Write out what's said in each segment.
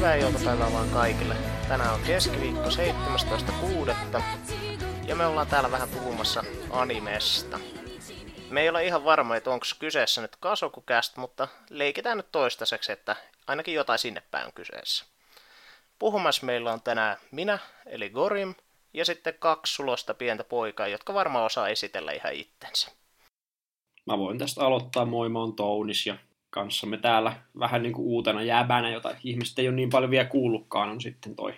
Hyvää iltapäivää vaan kaikille. Tänään on keskiviikko 17.6. Ja me ollaan täällä vähän puhumassa animesta. Me ei ole ihan varma, että onko kyseessä nyt Kasokucast, mutta leikitään nyt toistaiseksi, että ainakin jotain sinne päin on kyseessä. Puhumassa meillä on tänään minä, eli Gorim, ja sitten kaksi sulosta pientä poikaa, jotka varmaan osaa esitellä ihan itsensä. Mä voin tästä aloittaa. Moi, mä oon Tounis ja kanssamme täällä vähän niin kuin uutena jäbänä, jota ihmiset ei ole niin paljon vielä kuullutkaan, on sitten toi.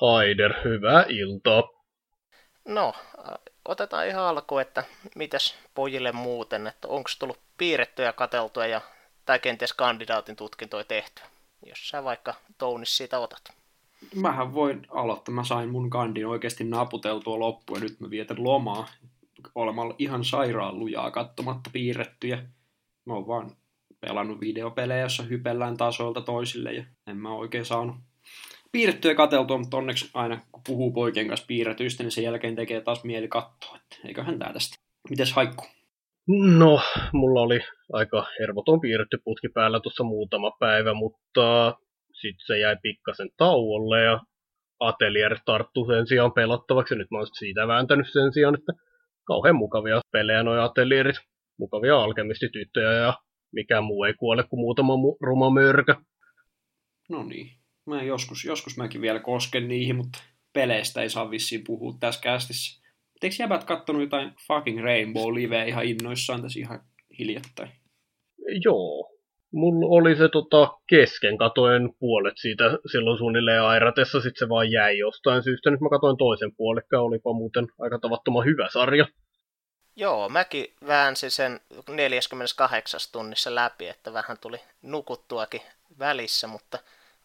Haider, hyvää iltaa. No, otetaan ihan alkuun, että mitäs pojille muuten, että onko tullut piirrettyä, kateltua ja tai kenties kandidaatin tutkintoja tehty, jos sä vaikka Tounis siitä otat. Mähän voin aloittaa. Mä sain mun kandin oikeasti naputeltua loppuun ja nyt mä vietän lomaa olemalla ihan sairaan lujaa katsomatta piirrettyjä. Mä oon vaan pelannut videopelejä, jossa hypellään tasoilta toisille ja en mä oikein saanut piirrettyä kateltua, mutta onneksi aina kun puhuu poikien kanssa piirretyistä, niin sen jälkeen tekee taas mieli katsoa, että eiköhän tää tästä. Mites Haikku? No, mulla oli aika hervoton piirretty putki päällä tuossa muutama päivä, mutta sitten se jäi pikkasen tauolle ja Atelier tarttu sen sijaan pelattavaksi. Nyt mä oon siitä vääntänyt sen sijaan, että kauhean mukavia pelejä nuo Atelierit. Mukavia alkemistityttöjä ja mikä muu ei kuole kuin muutama mu- ruma mörkä. No niin. Mä joskus, joskus mäkin vielä kosken niihin, mutta peleistä ei saa vissiin puhua tässä kästissä. Eikö jäbät kattonut jotain fucking Rainbow Liveä ihan innoissaan tässä ihan hiljattain? Joo. Mulla oli se tota, kesken, katoin puolet siitä silloin suunnilleen airatessa, sitten se vaan jäi jostain syystä. Nyt mä katoin toisen puolikkaan, olipa muuten aika tavattoman hyvä sarja. Joo, mäkin väänsin sen 48 tunnissa läpi, että vähän tuli nukuttuakin välissä, mutta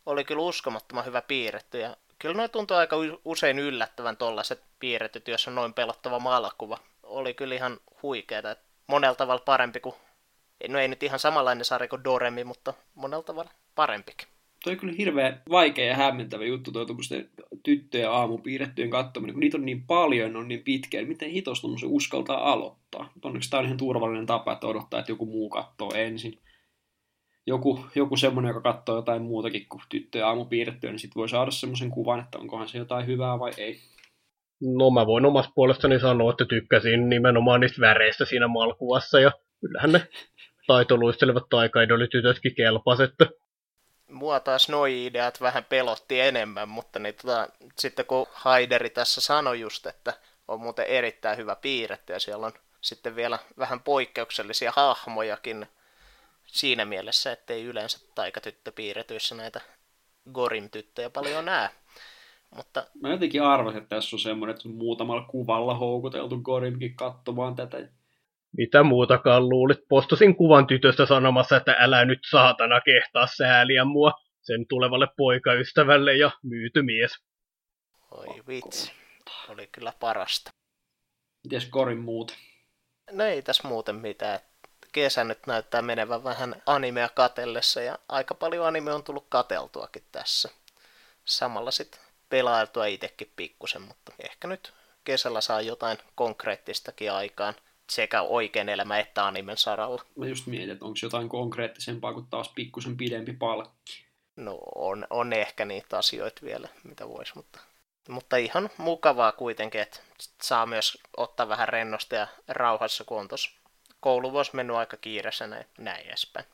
oli kyllä uskomattoman hyvä piirretty ja kyllä noin tuntuu aika usein yllättävän tollaiset piirretyt, jos on noin pelottava maalakuva. Oli kyllä ihan huikeeta, että monella tavalla parempi kuin, no ei nyt ihan samanlainen sarja kuin Doremi, mutta monella tavalla parempikin. Toi on kyllä hirveän vaikea ja hämmentävä juttu tuo tyttöjen aamupiirrettyjen katsominen, kun niitä on niin paljon, on niin pitkä, miten hitos se uskaltaa aloittaa. Mutta onneksi tämä on ihan turvallinen tapa, että odottaa, että joku muu katsoo ensin. Joku, joku semmoinen, joka katsoo jotain muutakin kuin tyttöjen aamupiirrettyä, niin sitten voi saada semmoisen kuvan, että onkohan se jotain hyvää vai ei. No mä voin omasta puolestani sanoa, että tykkäsin nimenomaan niistä väreistä siinä malkuvassa ja kyllähän ne taitoluistelevat taikaidolitytötkin kelpas, että mua taas noi ideat vähän pelotti enemmän, mutta niin tota, sitten kun Haideri tässä sanoi just, että on muuten erittäin hyvä piirretty ja siellä on sitten vielä vähän poikkeuksellisia hahmojakin siinä mielessä, ettei yleensä taikatyttöpiirretyissä näitä Gorim-tyttöjä paljon näe. Mutta... Mä jotenkin arvasin, että tässä on semmoinen, että muutamalla kuvalla houkuteltu Gorimkin katsomaan tätä. Mitä muutakaan luulit? Postasin kuvan tytöstä sanomassa, että älä nyt saatana kehtaa sääliä mua sen tulevalle poikaystävälle ja myyty mies. Oi vitsi, oli kyllä parasta. Mites korin muut? No ei tässä muuten mitään. Kesä nyt näyttää menevän vähän animea katellessa ja aika paljon anime on tullut kateltuakin tässä. Samalla sitten pelailtua itsekin pikkusen, mutta ehkä nyt kesällä saa jotain konkreettistakin aikaan – sekä oikein elämä että animen saralla. Mä just mietin, että onko jotain konkreettisempaa kuin taas pikkusen pidempi palkki. No on, on ehkä niitä asioita vielä, mitä voisi, mutta, mutta ihan mukavaa kuitenkin, että saa myös ottaa vähän rennosta ja rauhassa, kun on tuossa kouluvuosi mennyt aika kiireessä näin, näin edespäin.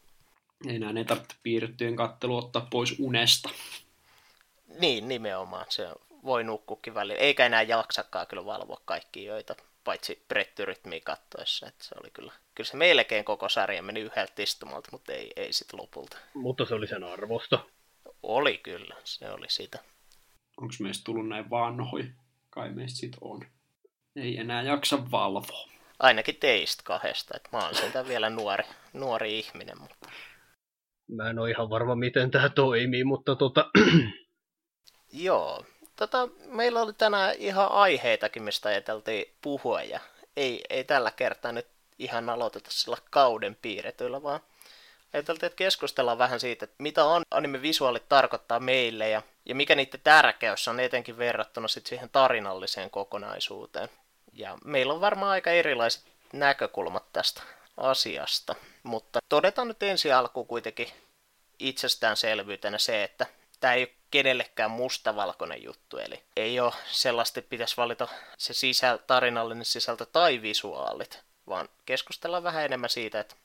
Ei näin ei tarvitse piirrettyjen kattelu ottaa pois unesta. Niin, nimenomaan. Se voi nukkukin välillä. Eikä enää jaksakaan kyllä valvoa kaikki, joita paitsi brettyrytmiä kattoessa. Että se oli kyllä, kyllä se melkein koko sarja meni yhdeltä istumalta, mutta ei, ei sitten lopulta. Mutta se oli sen arvosta. Oli kyllä, se oli sitä. Onko meistä tullut näin vanhoi? Kai meistä sit on. Ei enää jaksa valvoa. Ainakin teistä kahdesta, että mä oon sieltä vielä nuori, nuori ihminen. Mutta... Mä en ole ihan varma, miten tämä toimii, mutta tota... Joo, tota, meillä oli tänään ihan aiheitakin, mistä ajateltiin puhua, ja ei, ei tällä kertaa nyt ihan aloiteta sillä kauden piirretyillä, vaan ajateltiin, että keskustellaan vähän siitä, että mitä on anime-visuaalit tarkoittaa meille, ja, ja mikä niiden tärkeys on etenkin verrattuna sit siihen tarinalliseen kokonaisuuteen. Ja meillä on varmaan aika erilaiset näkökulmat tästä asiasta, mutta todetaan nyt ensi alkuun kuitenkin itsestäänselvyytenä se, että tämä ei ole kenellekään mustavalkoinen juttu, eli ei ole sellaista, että pitäisi valita se sisäl, tarinallinen sisältö tai visuaalit, vaan keskustellaan vähän enemmän siitä, että,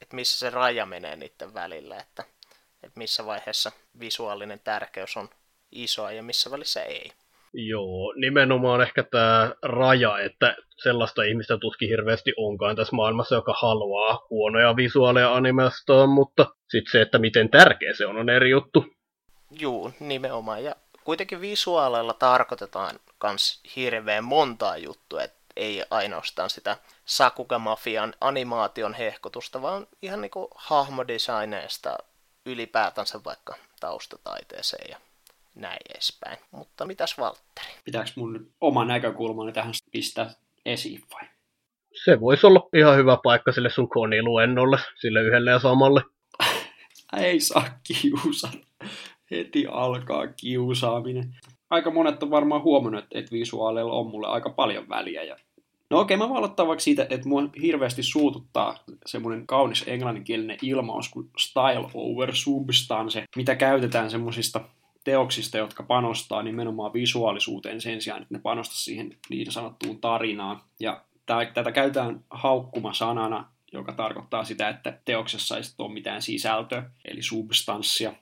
että missä se raja menee niiden välillä, että, että missä vaiheessa visuaalinen tärkeys on isoa ja missä välissä ei. Joo, nimenomaan ehkä tämä raja, että sellaista ihmistä tuskin hirveästi onkaan tässä maailmassa, joka haluaa huonoja visuaaleja animestaan, mutta sitten se, että miten tärkeä se on, on eri juttu. Juu, nimenomaan. Ja kuitenkin visuaaleilla tarkoitetaan myös hirveän montaa juttua, että ei ainoastaan sitä Sakuga-mafian animaation hehkutusta, vaan ihan niinku hahmodesigneista ylipäätänsä vaikka taustataiteeseen ja näin edespäin. Mutta mitäs Valtteri? Pitääkö mun oma näkökulmani tähän pistää esiin vai? Se voisi olla ihan hyvä paikka sille sun koniluennolle, sille yhdelle ja samalle. Ei saa kiusata. Heti alkaa kiusaaminen. Aika monet on varmaan huomannut, että visuaaleilla on mulle aika paljon väliä. Ja... No okei, mä voin aloittaa vaikka siitä, että mua hirveästi suututtaa semmoinen kaunis englanninkielinen ilmaus kuin style over substance, mitä käytetään semmoisista teoksista, jotka panostaa nimenomaan visuaalisuuteen sen sijaan, että ne panostaa siihen niin sanottuun tarinaan. Ja tätä käytetään sanana, joka tarkoittaa sitä, että teoksessa ei ole mitään sisältöä, eli substanssia.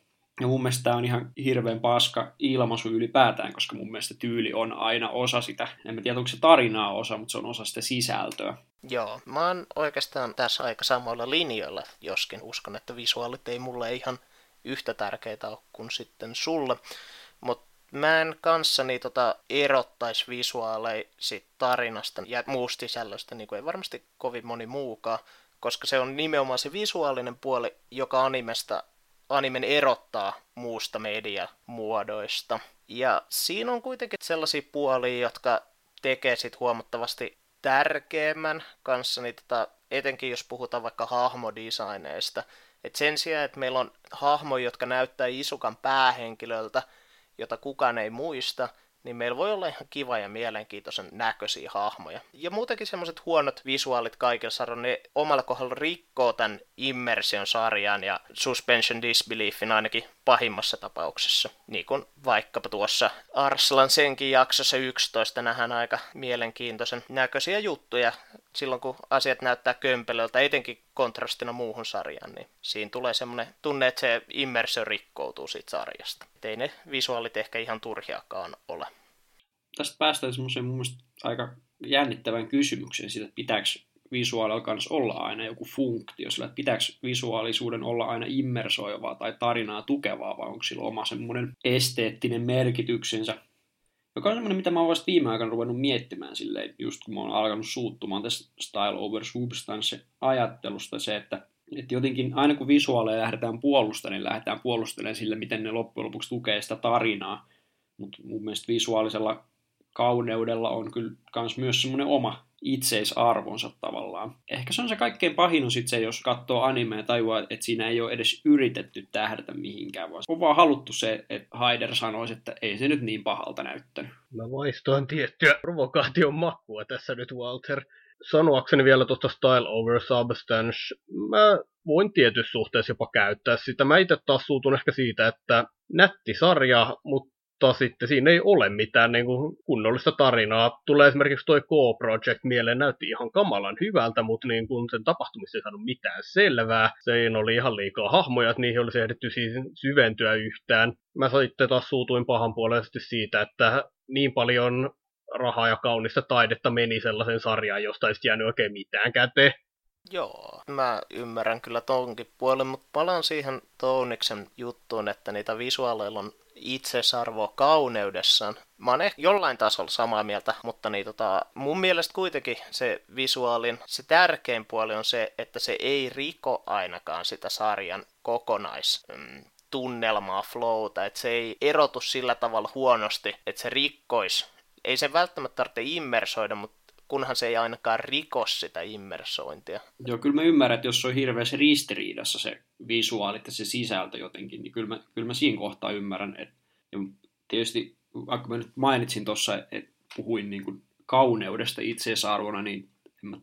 Ja mun mielestä tämä on ihan hirveän paska ilmaisu ylipäätään, koska mun mielestä tyyli on aina osa sitä. En mä tiedä, onko se tarinaa osa, mutta se on osa sitä sisältöä. Joo, mä oon oikeastaan tässä aika samoilla linjoilla, joskin uskon, että visuaalit ei mulle ihan yhtä tärkeitä ole kuin sitten sulle. Mutta mä en kanssani tota erottaisi visuaaleja tarinasta ja muusta sisällöstä, niin kuin ei varmasti kovin moni muukaan, koska se on nimenomaan se visuaalinen puoli, joka animesta animen erottaa muusta mediamuodoista. Ja siinä on kuitenkin sellaisia puolia, jotka tekee sit huomattavasti tärkeämmän kanssa, tota, etenkin jos puhutaan vaikka hahmodesigneista, et sen sijaan, että meillä on hahmoja, jotka näyttää Isukan päähenkilöltä, jota kukaan ei muista, niin meillä voi olla ihan kiva ja mielenkiintoisen näköisiä hahmoja. Ja muutenkin semmoiset huonot visuaalit kaikilla sarjoilla, ne omalla kohdalla rikkoo tämän immersion sarjan ja suspension disbeliefin ainakin pahimmassa tapauksessa. Niin kuin vaikkapa tuossa Arslan senkin jaksossa 11 nähdään aika mielenkiintoisen näköisiä juttuja silloin, kun asiat näyttää kömpelöltä, etenkin kontrastina muuhun sarjaan, niin siinä tulee semmoinen tunne, että se immersio rikkoutuu siitä sarjasta. Et ei ne visuaalit ehkä ihan turhiakaan ole. Tästä päästään semmoiseen mun mielestä aika jännittävän kysymykseen siitä, että pitääkö visuaalilla kanssa olla aina joku funktio, sillä että pitääkö visuaalisuuden olla aina immersoivaa tai tarinaa tukevaa, vai onko sillä oma semmoinen esteettinen merkityksensä, joka on semmoinen, mitä mä oon vasta viime aikoina ruvennut miettimään silleen, just kun mä oon alkanut suuttumaan tästä style over substance ajattelusta se, että, että jotenkin aina kun visuaaleja lähdetään puolustelemaan, niin lähdetään puolustelemaan sille, miten ne loppujen lopuksi tukee sitä tarinaa. Mutta mun mielestä visuaalisella kauneudella on kyllä kans myös semmoinen oma itseisarvonsa tavallaan. Ehkä se on se kaikkein pahin on sit se, jos katsoo animea ja tajuaa, että siinä ei ole edes yritetty tähdätä mihinkään, vaan on vaan haluttu se, että Haider sanoisi, että ei se nyt niin pahalta näyttänyt. Mä vaistoin tiettyä provokaation makua tässä nyt, Walter. Sanoakseni vielä tuosta Style Over Substance, mä voin tietyssä suhteessa jopa käyttää sitä. Mä itse taas suutun ehkä siitä, että nätti sarja, mutta mutta sitten siinä ei ole mitään niin kuin kunnollista tarinaa. Tulee esimerkiksi toi Go-Project mieleen, näytti ihan kamalan hyvältä, mutta niin kuin sen tapahtumista ei saanut mitään selvää. Siinä oli ihan liikaa hahmoja, että niihin olisi ehditty siis syventyä yhtään. Mä sitten taas suutuin pahanpuolisesti siitä, että niin paljon rahaa ja kaunista taidetta meni sellaisen sarjaan, josta ei jäänyt oikein mitään käteen. Joo, mä ymmärrän kyllä tonkin puolen, mutta palaan siihen Touniksen juttuun, että niitä visuaaleilla on itsesarvoa kauneudessaan. Mä oon ehkä jollain tasolla samaa mieltä, mutta niin tota, mun mielestä kuitenkin se visuaalin, se tärkein puoli on se, että se ei riko ainakaan sitä sarjan kokonais mm, tunnelmaa, flowta, että se ei erotu sillä tavalla huonosti, että se rikkois. Ei se välttämättä tarvitse immersoida, mutta kunhan se ei ainakaan rikos sitä immersointia. Joo, kyllä mä ymmärrän, että jos on hirveässä ristiriidassa se visuaalit ja se sisältö jotenkin, niin kyllä mä, kyllä mä siinä kohtaa ymmärrän. Että, ja tietysti, vaikka mä nyt mainitsin tuossa, että puhuin niin kuin kauneudesta itseisarvona, niin en mä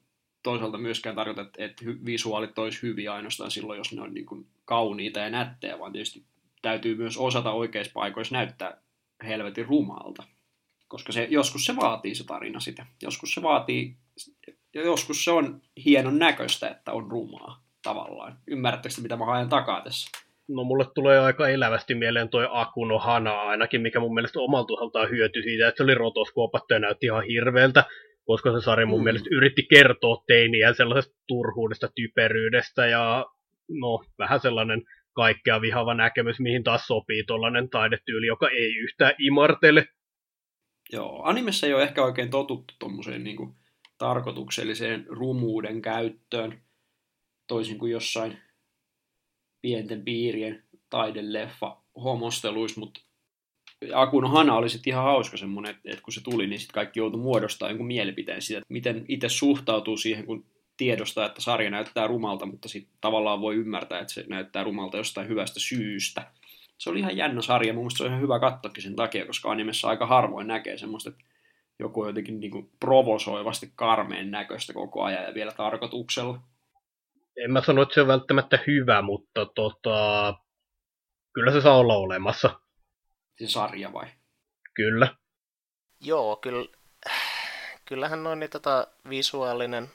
toisaalta myöskään tarkoita, että, että visuaalit olisi hyviä ainoastaan silloin, jos ne on niin kuin kauniita ja nättejä, vaan tietysti täytyy myös osata oikeissa paikoissa näyttää helvetin rumalta. Koska se, joskus se vaatii se tarina sitä. Joskus se vaatii, ja joskus se on hienon näköistä, että on rumaa tavallaan. Ymmärrättekö mitä mä haen takaa tässä? No mulle tulee aika elävästi mieleen toi Akuno Hana ainakin, mikä mun mielestä omalta osaltaan hyötyi siitä, että se oli rotoskoopattu ja näytti ihan hirveältä, koska se sarja mun mm. mielestä yritti kertoa teiniä sellaisesta turhuudesta, typeryydestä ja no vähän sellainen kaikkea vihava näkemys, mihin taas sopii tuollainen taidetyyli, joka ei yhtään imartele. Joo, animessa ei ole ehkä oikein totuttu tuommoiseen niin tarkoitukselliseen rumuuden käyttöön, toisin kuin jossain pienten piirien taideleffa homosteluissa, mutta Akuno Hana oli sitten ihan hauska semmoinen, että, kun se tuli, niin sitten kaikki joutui muodostamaan jonkun mielipiteen siitä, että miten itse suhtautuu siihen, kun tiedostaa, että sarja näyttää rumalta, mutta sitten tavallaan voi ymmärtää, että se näyttää rumalta jostain hyvästä syystä. Se oli ihan jännä sarja, mun mielestä se on ihan hyvä katsoakin sen takia, koska animessa aika harvoin näkee semmoista, että joku on jotenkin niin kuin provosoivasti karmeen näköistä koko ajan ja vielä tarkoituksella. En mä sano, että se on välttämättä hyvä, mutta tota, kyllä se saa olla olemassa. Se sarja vai? Kyllä. Joo, kyllä, kyllähän noin niin tota, visuaalinen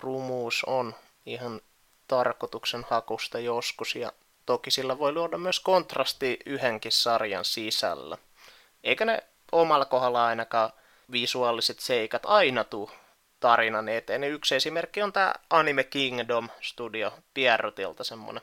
rumuus on ihan tarkoituksen hakusta joskus, ja toki sillä voi luoda myös kontrasti yhdenkin sarjan sisällä. Eikä ne omalla kohdalla ainakaan visuaaliset seikat aina tuu tarinan eteen. Yksi esimerkki on tämä Anime Kingdom Studio Pierrotilta, semmonen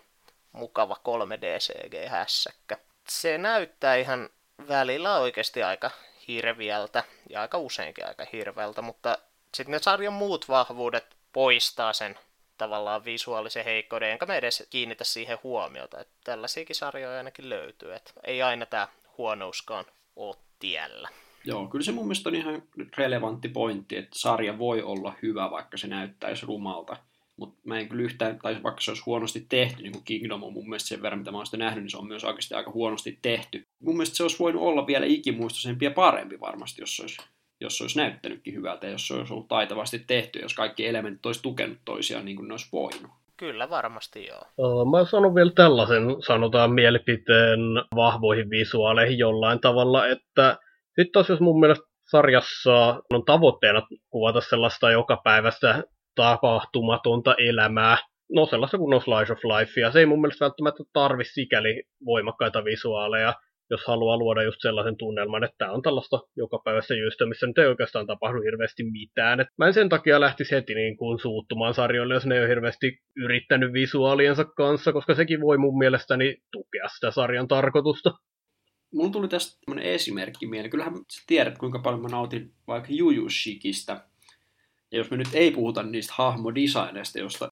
mukava 3D-CG-hässäkkä. Se näyttää ihan välillä oikeasti aika hirviältä ja aika useinkin aika hirveältä, mutta sitten ne sarjan muut vahvuudet poistaa sen tavallaan visuaalisen heikkouden, enkä me edes kiinnitä siihen huomiota. Että tällaisiakin sarjoja ainakin löytyy, että ei aina tämä huonouskaan ole tiellä. Joo, kyllä se mun mielestä on ihan relevantti pointti, että sarja voi olla hyvä, vaikka se näyttäisi rumalta. Mutta mä en kyllä yhtään, tai vaikka se olisi huonosti tehty, niin kuin Kingdom on mun mielestä sen verran, mitä mä oon sitä nähnyt, niin se on myös oikeasti aika huonosti tehty. Mun mielestä se olisi voinut olla vielä ikimuistoisempi ja parempi varmasti, jos se olisi, jos se olisi näyttänytkin hyvältä ja jos se olisi ollut taitavasti tehty, jos kaikki elementit olisi tukenut toisiaan niin kuin ne olisi voinut. Kyllä, varmasti joo. Mä sanon vielä tällaisen, sanotaan mielipiteen vahvoihin visuaaleihin jollain tavalla, että sitten taas jos mun mielestä sarjassa on tavoitteena kuvata sellaista jokapäiväistä tapahtumatonta elämää, no sellaista kuin on Slice of Life, ja se ei mun mielestä välttämättä tarvi sikäli voimakkaita visuaaleja, jos haluaa luoda just sellaisen tunnelman, että tämä on tällaista jokapäiväistä jystä, missä nyt ei oikeastaan tapahdu hirveästi mitään. Et mä en sen takia lähtisi heti niin kuin suuttumaan sarjoille, jos ne ei ole hirveästi yrittänyt visuaaliensa kanssa, koska sekin voi mun mielestäni tukea sitä sarjan tarkoitusta. Mulla tuli tästä tämmöinen esimerkki mieleen. Kyllähän sä tiedät, kuinka paljon mä nautin vaikka Jujushikista. Ja jos me nyt ei puhuta niistä hahmodesigneista, josta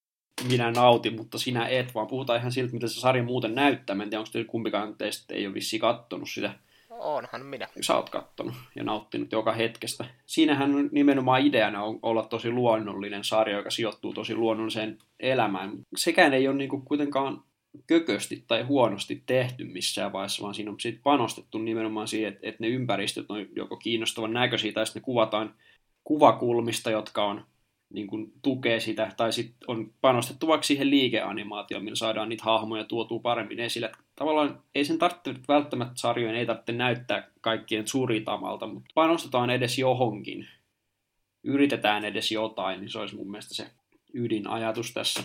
minä nautin, mutta sinä et, vaan puhutaan ihan siltä, mitä se sarja muuten näyttää. Mä en tiedä, onko teillä kumpikaan teistä ei ole vissi kattonut sitä. Onhan minä. Sä oot kattonut ja nauttinut joka hetkestä. Siinähän nimenomaan ideana on olla tosi luonnollinen sarja, joka sijoittuu tosi luonnolliseen elämään. Sekään ei ole niinku kuitenkaan kökösti tai huonosti tehty missään vaiheessa, vaan siinä on sit panostettu nimenomaan siihen, että, että ne ympäristöt on joko kiinnostavan näköisiä tai sitten ne kuvataan kuvakulmista, jotka on niin kuin tukee sitä, tai sitten on panostettu vaikka siihen liikeanimaatioon, millä saadaan niitä hahmoja tuotua paremmin esille. Tavallaan ei sen tarvitse välttämättä sarjojen, ei tarvitse näyttää kaikkien suritamalta, mutta panostetaan edes johonkin. Yritetään edes jotain, niin se olisi mun mielestä se ydinajatus tässä.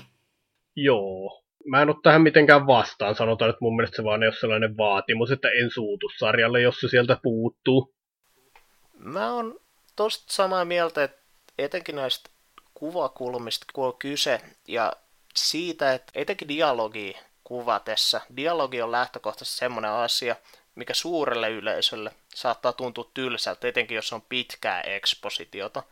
Joo, mä en ole tähän mitenkään vastaan. Sanotaan, että mun mielestä se vaan ei ole sellainen vaatimus, että en suutu sarjalle, jos se sieltä puuttuu. Mä oon tosta samaa mieltä, että etenkin näistä kuvakulmista, kun on kyse, ja siitä, että etenkin dialogi kuvatessa, dialogi on lähtökohtaisesti semmoinen asia, mikä suurelle yleisölle saattaa tuntua tylsältä, etenkin jos on pitkää ekspositiota.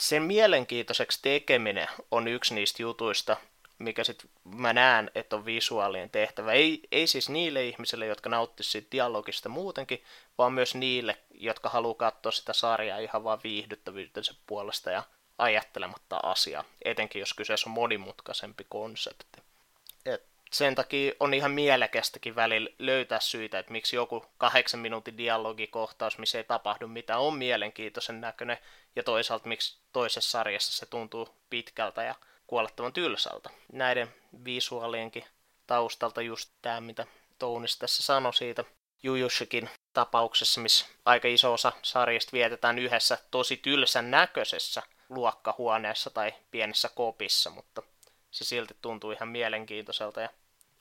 Sen mielenkiintoiseksi tekeminen on yksi niistä jutuista, mikä sitten mä näen, että on visuaalinen tehtävä. Ei, ei siis niille ihmisille, jotka nauttisivat siitä dialogista muutenkin, vaan myös niille, jotka haluaa katsoa sitä sarjaa ihan vaan viihdyttävyytensä puolesta ja ajattelematta asiaa, etenkin jos kyseessä on monimutkaisempi konsepti. Et sen takia on ihan mielekästäkin välillä löytää syitä, että miksi joku kahdeksan minuutin dialogikohtaus, missä ei tapahdu mitään, on mielenkiintoisen näköinen, ja toisaalta miksi toisessa sarjassa se tuntuu pitkältä ja kuolettavan tylsältä. Näiden visuaalienkin taustalta just tämä, mitä Tounis tässä sanoi siitä Jujushikin tapauksessa, missä aika iso osa sarjasta vietetään yhdessä tosi tylsän näköisessä luokkahuoneessa tai pienessä kopissa, mutta se silti tuntuu ihan mielenkiintoiselta ja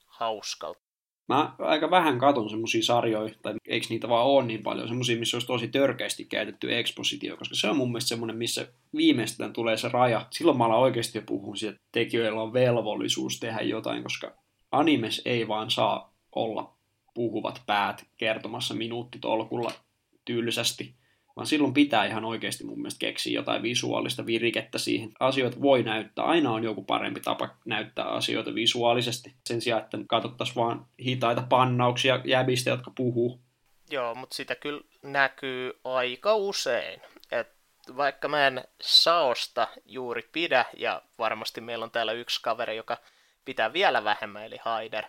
hauskalta. Mä aika vähän katon semmosia sarjoja, tai eikö niitä vaan ole niin paljon, semmosia, missä olisi tosi törkeästi käytetty ekspositio, koska se on mun mielestä semmoinen, missä viimeistään tulee se raja. Silloin mä alan oikeasti jo puhua siitä, että tekijöillä on velvollisuus tehdä jotain, koska animes ei vaan saa olla puhuvat päät kertomassa minuuttitolkulla tylsästi vaan silloin pitää ihan oikeasti mun mielestä keksiä jotain visuaalista virikettä siihen. Asioita voi näyttää, aina on joku parempi tapa näyttää asioita visuaalisesti. Sen sijaan, että katsottaisiin vaan hitaita pannauksia jäbistä, jotka puhuu. Joo, mutta sitä kyllä näkyy aika usein. Et vaikka mä en Saosta juuri pidä, ja varmasti meillä on täällä yksi kaveri, joka pitää vielä vähemmän, eli Haider.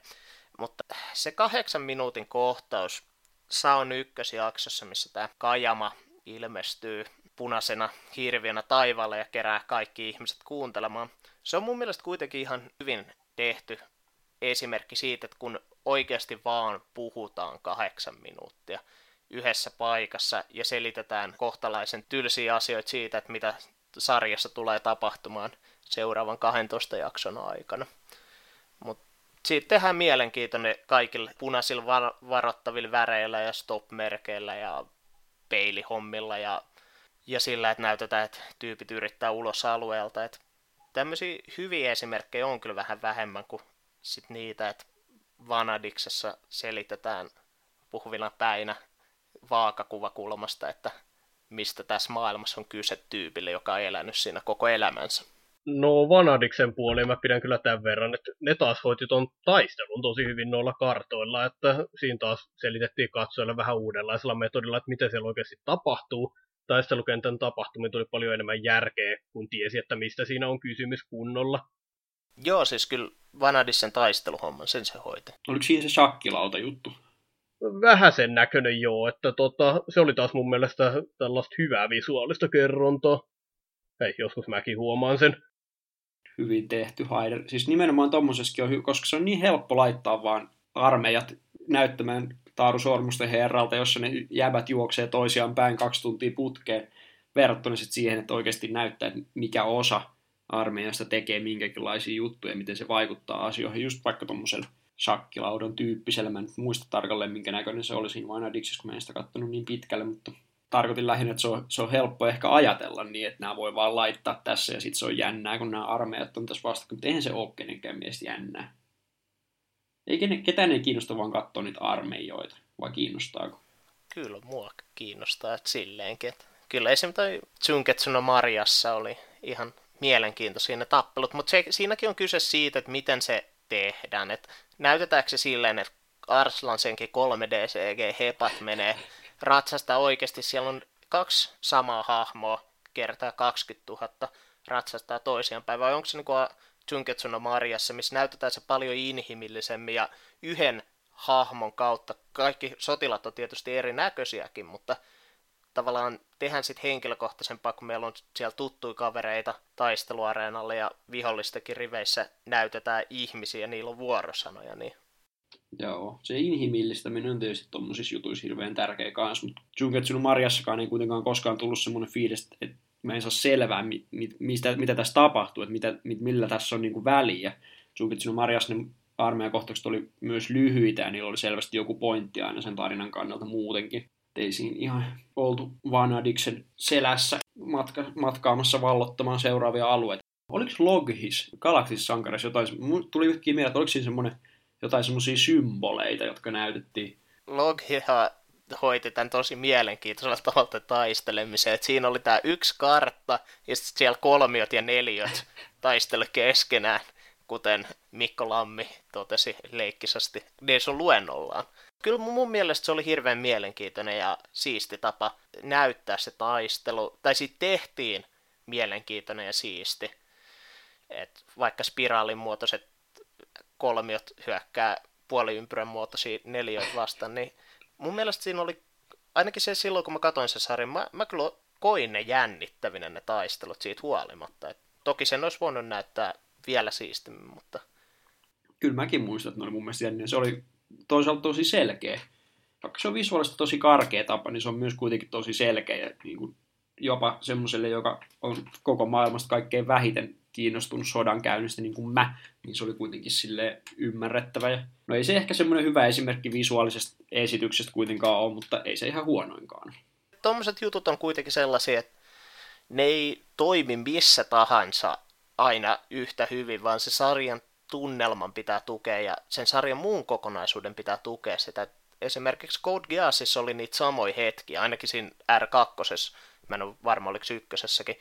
Mutta se kahdeksan minuutin kohtaus Saon ykkösjaksossa, missä tämä Kajama ilmestyy punaisena hirviönä taivaalle ja kerää kaikki ihmiset kuuntelemaan. Se on mun mielestä kuitenkin ihan hyvin tehty esimerkki siitä, että kun oikeasti vaan puhutaan kahdeksan minuuttia yhdessä paikassa ja selitetään kohtalaisen tylsiä asioita siitä, että mitä sarjassa tulee tapahtumaan seuraavan 12 jakson aikana. Mutta siitä tehdään mielenkiintoinen kaikille punaisilla varoittavilla väreillä ja stop-merkeillä ja peilihommilla ja, ja sillä, että näytetään, että tyypit yrittää ulos alueelta. Että tämmöisiä hyviä esimerkkejä on kyllä vähän vähemmän kuin sit niitä, että Vanadiksessa selitetään puhuvina päinä vaakakuvakulmasta, että mistä tässä maailmassa on kyse tyypille, joka on elänyt siinä koko elämänsä. No Vanadiksen puoli mä pidän kyllä tämän verran, että ne taas hoiti ton taistelun tosi hyvin noilla kartoilla, että siinä taas selitettiin katsojille vähän uudenlaisella metodilla, että miten siellä oikeasti tapahtuu. Taistelukentän tapahtumia tuli paljon enemmän järkeä, kun tiesi, että mistä siinä on kysymys kunnolla. Joo, siis kyllä Vanadisen taisteluhomman, sen se hoiti. Oliko siinä se shakkilauta juttu? Vähän sen näköinen joo, että tota, se oli taas mun mielestä tällaista hyvää visuaalista kerrontaa. Hei, joskus mäkin huomaan sen hyvin tehty Haider. Siis nimenomaan tommosessakin on, koska se on niin helppo laittaa vaan armeijat näyttämään Taaru Sormusten herralta, jossa ne jäbät juoksee toisiaan päin kaksi tuntia putkeen, verrattuna sitten siihen, että oikeasti näyttää, mikä osa armeijasta tekee minkäkinlaisia juttuja, miten se vaikuttaa asioihin, just vaikka tuommoisella shakkilaudan tyyppisellä. Mä en muista tarkalleen, minkä näköinen se oli siinä Vanadiksessa, kun mä en sitä katsonut niin pitkälle, mutta tarkoitin lähinnä, että se on, se on helppo ehkä ajatella niin, että nämä voi vaan laittaa tässä ja sitten se on jännää, kun nämä armeijat on tässä vasta, mutta eihän se ole kenenkään mielestä jännää. Ei ketään ei kiinnosta vaan katsoa niitä armeijoita, vai kiinnostaako? Kyllä mua kiinnostaa että silleenkin. Että kyllä esimerkiksi toi Junketsuno Marjassa oli ihan mielenkiintoisia ne tappelut, mutta se, siinäkin on kyse siitä, että miten se tehdään. Että näytetäänkö se silleen, että Arslan senkin 3D-CG-hepat menee ratsastaa oikeasti. Siellä on kaksi samaa hahmoa kertaa 20 000 ratsastaa toisiaan päin, vai onko se niin kuin Marjassa, missä näytetään se paljon inhimillisemmin ja yhden hahmon kautta. Kaikki sotilat on tietysti erinäköisiäkin, mutta tavallaan tehdään sitten henkilökohtaisempaa, kun meillä on siellä tuttuja kavereita taisteluareenalle ja vihollistakin riveissä näytetään ihmisiä niillä on vuorosanoja, niin Joo, se inhimillistäminen on tietysti tuommoisissa jutuissa hirveän tärkeä kanssa, mutta Junketsun Marjassakaan ei kuitenkaan koskaan tullut semmoinen fiilis, että mä en saa selvää, mi, mi, mistä, mitä tässä tapahtuu, että mitä, millä tässä on niin kuin väliä. Junketsun Marjas ne armeijakohtaukset oli myös lyhyitä ja niillä oli selvästi joku pointti aina sen tarinan kannalta muutenkin. Ei siinä ihan oltu Vanadiksen selässä matka, matkaamassa vallottamaan seuraavia alueita. Oliko Loghis, Galaxis Sankarissa jotain, tuli yhtäkkiä mieleen, että oliko siinä semmoinen jotain semmoisia symboleita, jotka näytettiin. Loghiha hoiti tämän tosi mielenkiintoisella tavalla taistelemiseen. Että siinä oli tämä yksi kartta ja sitten siellä kolmiot ja neliöt taistelu keskenään, kuten Mikko Lammi totesi leikkisesti Deison luennollaan. Kyllä mun mielestä se oli hirveän mielenkiintoinen ja siisti tapa näyttää se taistelu, tai siitä tehtiin mielenkiintoinen ja siisti. Et vaikka spiraalin muotoiset kolmiot hyökkää puoliympyrän muotoisia neljöitä vastaan, niin mun mielestä siinä oli, ainakin se silloin kun mä katsoin sen sarjan, mä, mä kyllä koin ne jännittävinä ne taistelut siitä huolimatta. Et toki sen olisi voinut näyttää vielä siistimmin, mutta... Kyllä mäkin muistan, että ne oli mun mielestä jänniä. Se oli toisaalta tosi selkeä. Vaikka se on visuaalisesti tosi karkea tapa, niin se on myös kuitenkin tosi selkeä. Niin kuin jopa semmoiselle, joka on koko maailmasta kaikkein vähiten kiinnostunut sodan käynnistä niin kuin mä, niin se oli kuitenkin sille ymmärrettävä. No ei se ehkä semmoinen hyvä esimerkki visuaalisesta esityksestä kuitenkaan ole, mutta ei se ihan huonoinkaan. Tuommoiset jutut on kuitenkin sellaisia, että ne ei toimi missä tahansa aina yhtä hyvin, vaan se sarjan tunnelman pitää tukea ja sen sarjan muun kokonaisuuden pitää tukea sitä. Esimerkiksi Code Geassissa oli niitä samoja hetkiä, ainakin siinä R2, mä en ole varma oliko ykkösessäkin,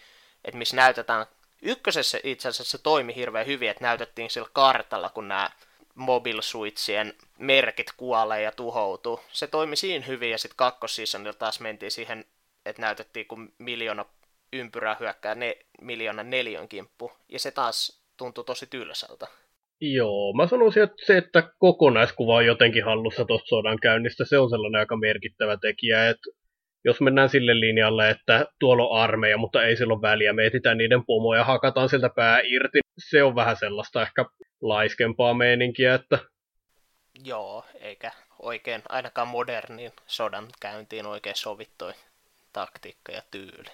että missä näytetään, ykkösessä itse asiassa se toimi hirveän hyvin, että näytettiin sillä kartalla, kun nämä mobile switchien merkit kuolee ja tuhoutuu. Se toimi siinä hyvin ja sitten kakkosseasonilla taas mentiin siihen, että näytettiin kun miljoona ympyrää hyökkää ne, miljoona neljön kimppu. Ja se taas tuntui tosi tylsältä. Joo, mä sanoisin, että se, että kokonaiskuva on jotenkin hallussa tuosta sodan käynnistä, se on sellainen aika merkittävä tekijä, että jos mennään sille linjalle, että tuolla on armeija, mutta ei silloin väliä, me etsitään niiden pomoja ja hakataan sieltä pää irti, se on vähän sellaista ehkä laiskempaa meininkiä, että... Joo, eikä oikein ainakaan modernin sodan käyntiin oikein sovittoi taktiikka ja tyyli.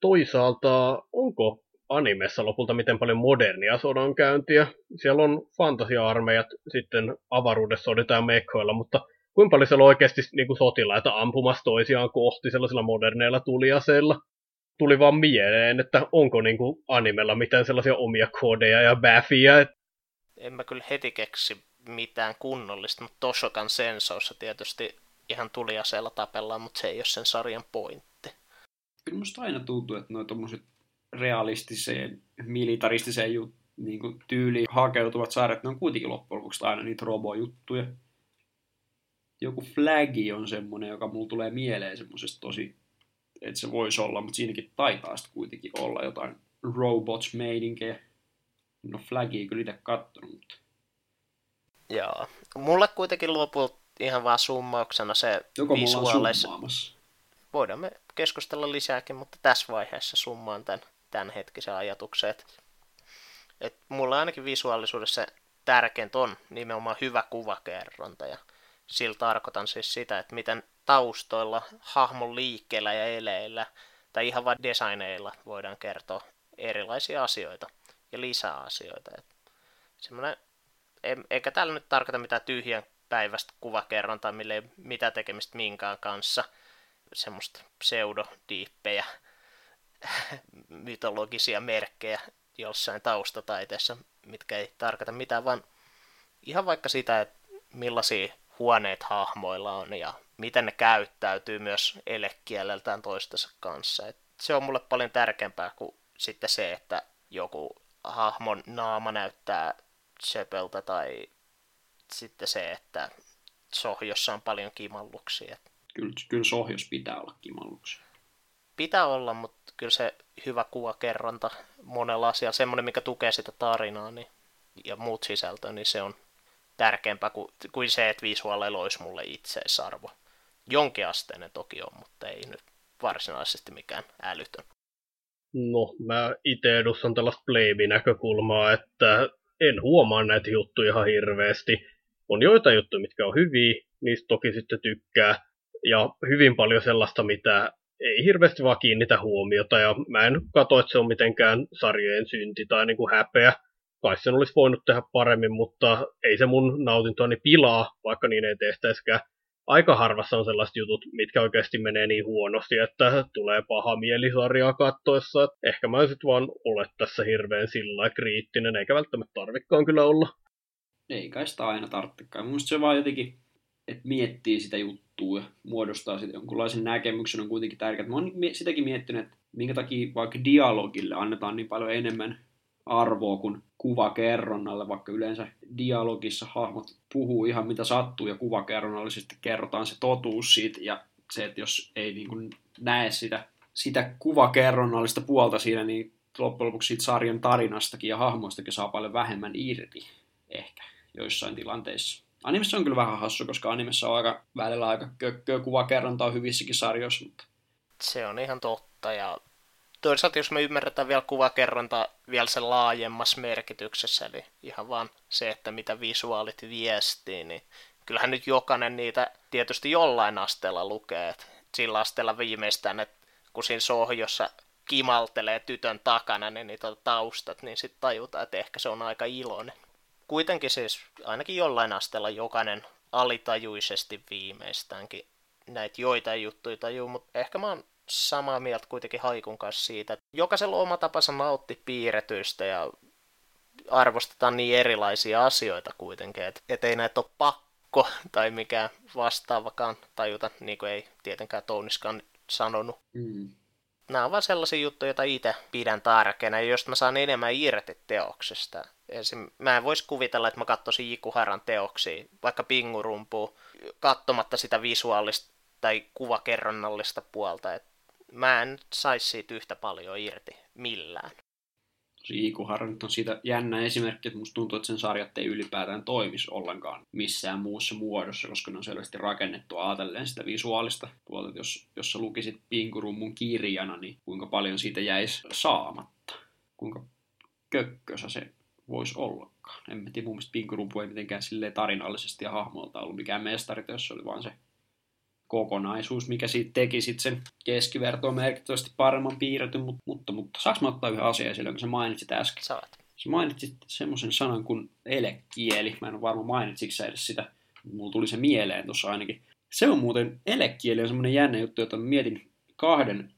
Toisaalta, onko animessa lopulta miten paljon modernia sodankäyntiä? Siellä on fantasia-armeijat, sitten avaruudessa soditaan mekkoilla, mutta kuinka paljon siellä on oikeasti niin kuin sotilaita ampumassa toisiaan kohti sellaisilla moderneilla tuliaseilla? Tuli vaan mieleen, että onko niin kuin animella mitään sellaisia omia koodeja ja baffia. En mä kyllä heti keksi mitään kunnollista, mutta Toshokan sensoussa tietysti ihan tuliaseella tapellaan, mutta se ei ole sen sarjan pointti. Kyllä musta aina tuntuu, että noin tommoset realistiseen, militaristiseen jut, niin kuin tyyliin hakeutuvat saaret, ne on kuitenkin loppujen lopuksi aina niitä robojuttuja. Joku flagi on semmonen, joka mulla tulee mieleen semmoisesta tosi, että se voisi olla, mutta siinäkin taitaa sitten kuitenkin olla jotain robots-meidinkejä. No flagi kyllä itse kattonut, mutta... Joo. Mulle kuitenkin lopulta ihan vaan summauksena se Joko visuaalis... Voidaan me keskustella lisääkin, mutta tässä vaiheessa summaan tämän, tämän hetkisen ajatuksen. Että, että mulla ainakin visuaalisuudessa tärkeintä on nimenomaan hyvä kuvakerronta. Ja sillä tarkoitan siis sitä, että miten taustoilla, hahmon liikkeellä ja eleillä tai ihan vain designeilla voidaan kertoa erilaisia asioita ja lisää asioita. Että semmoinen, eikä täällä nyt tarkoita mitään tyhjän päivästä kuvakerrontaa, mille ei mitään tekemistä minkään kanssa. Semmoista pseudodiippejä, mytologisia merkkejä jossain taustataiteessa, mitkä ei tarkoita mitään, vaan ihan vaikka sitä, että millaisia huoneet hahmoilla on ja miten ne käyttäytyy myös elekieleltään toistensa kanssa. Et se on mulle paljon tärkeämpää kuin sitten se, että joku hahmon naama näyttää söpöltä tai sitten se, että sohjossa on paljon kimalluksia. Kyllä, kyllä sohjos pitää olla kimalluksia. Pitää olla, mutta kyllä se hyvä kuvakerronta monella asialla, semmoinen, mikä tukee sitä tarinaa niin, ja muut sisältöä, niin se on tärkeämpää kuin, kuin se, että visuaaleilla olisi mulle itseisarvo. Jonkinasteinen toki on, mutta ei nyt varsinaisesti mikään älytön. No, mä itse edustan tällaista playbi-näkökulmaa, että en huomaa näitä juttuja ihan hirveästi. On joitain juttuja, mitkä on hyviä, niistä toki sitten tykkää, ja hyvin paljon sellaista, mitä ei hirveästi vaan kiinnitä huomiota, ja mä en katso, että se on mitenkään sarjojen synti tai niin kuin häpeä. Kai sen olisi voinut tehdä paremmin, mutta ei se mun nautintoani pilaa, vaikka niin ei tehtäisikään. Aika harvassa on sellaiset jutut, mitkä oikeasti menee niin huonosti, että tulee paha mieli sarjaa kattoessa. Ehkä mä sitten vaan ole tässä hirveän sillä kriittinen, eikä välttämättä tarvikkaan kyllä olla. Ei kai sitä aina tarvitsekaan. Mun se vaan jotenkin, että miettii sitä juttua ja muodostaa sitä jonkunlaisen näkemyksen on kuitenkin tärkeää. Mä oon sitäkin miettinyt, että minkä takia vaikka dialogille annetaan niin paljon enemmän arvoa kuin kuvakerronnalle, vaikka yleensä dialogissa hahmot puhuu ihan mitä sattuu ja kuvakerronnallisesti kerrotaan se totuus siitä ja se, että jos ei niin kuin näe sitä, sitä kuvakerronnallista puolta siinä, niin loppujen lopuksi siitä sarjan tarinastakin ja hahmoistakin saa paljon vähemmän irti. ehkä joissain tilanteissa. Animessa on kyllä vähän hassu, koska animessa on aika välillä aika kökköä kuvakerrontaa hyvissäkin sarjoissa, mutta... Se on ihan totta, ja toisaalta jos me ymmärretään vielä kuvakerronta vielä sen laajemmassa merkityksessä, eli ihan vaan se, että mitä visuaalit viestii, niin kyllähän nyt jokainen niitä tietysti jollain asteella lukee. Et sillä asteella viimeistään, että kun siinä sohjossa kimaltelee tytön takana niin niitä taustat, niin sitten tajutaan, että ehkä se on aika iloinen. Kuitenkin siis ainakin jollain asteella jokainen alitajuisesti viimeistäänkin näitä joitain juttuja tajuu, mutta ehkä mä oon samaa mieltä kuitenkin Haikun kanssa siitä, että jokaisella oma tapansa nautti piirretyistä ja arvostetaan niin erilaisia asioita kuitenkin, että et ei näitä ole pakko tai mikään vastaavakaan tajuta, niin kuin ei tietenkään Touniskaan sanonut. Mm. Nämä on vaan sellaisia juttuja, joita itse pidän tärkeänä, ja jos mä saan enemmän irti teoksesta. Esim. mä en voisi kuvitella, että mä katsoisin Ikuharan teoksia, vaikka pingurumpu, katsomatta sitä visuaalista tai kuvakerronnallista puolta. Et mä en saisi siitä yhtä paljon irti millään. Nyt on siitä jännä esimerkki, että musta tuntuu, että sen sarjat ei ylipäätään toimisi ollenkaan missään muussa muodossa, koska ne on selvästi rakennettu ajatellen sitä visuaalista puolta. Että jos, jos sä lukisit Pinkurummun kirjana, niin kuinka paljon siitä jäisi saamatta? Kuinka kökkösä se voisi ollakaan? En tiedä, mun mielestä Pinkurumpu ei mitenkään tarinallisesti ja hahmolta ollut mikään mestari, jos se oli vaan se kokonaisuus, mikä siitä teki sitten sen keskivertoon merkittävästi paremman piirretyn, mutta, mutta, mutta saanko mä ottaa yhden asian esille, jonka sä mainitsit äsken? Saat. Sä mainitsit semmoisen sanan kuin elekieli. Mä en ole varma mainitsitko sä edes sitä. Mulla tuli se mieleen tuossa ainakin. Se on muuten, elekieli on semmoinen jännä juttu, jota mietin kahden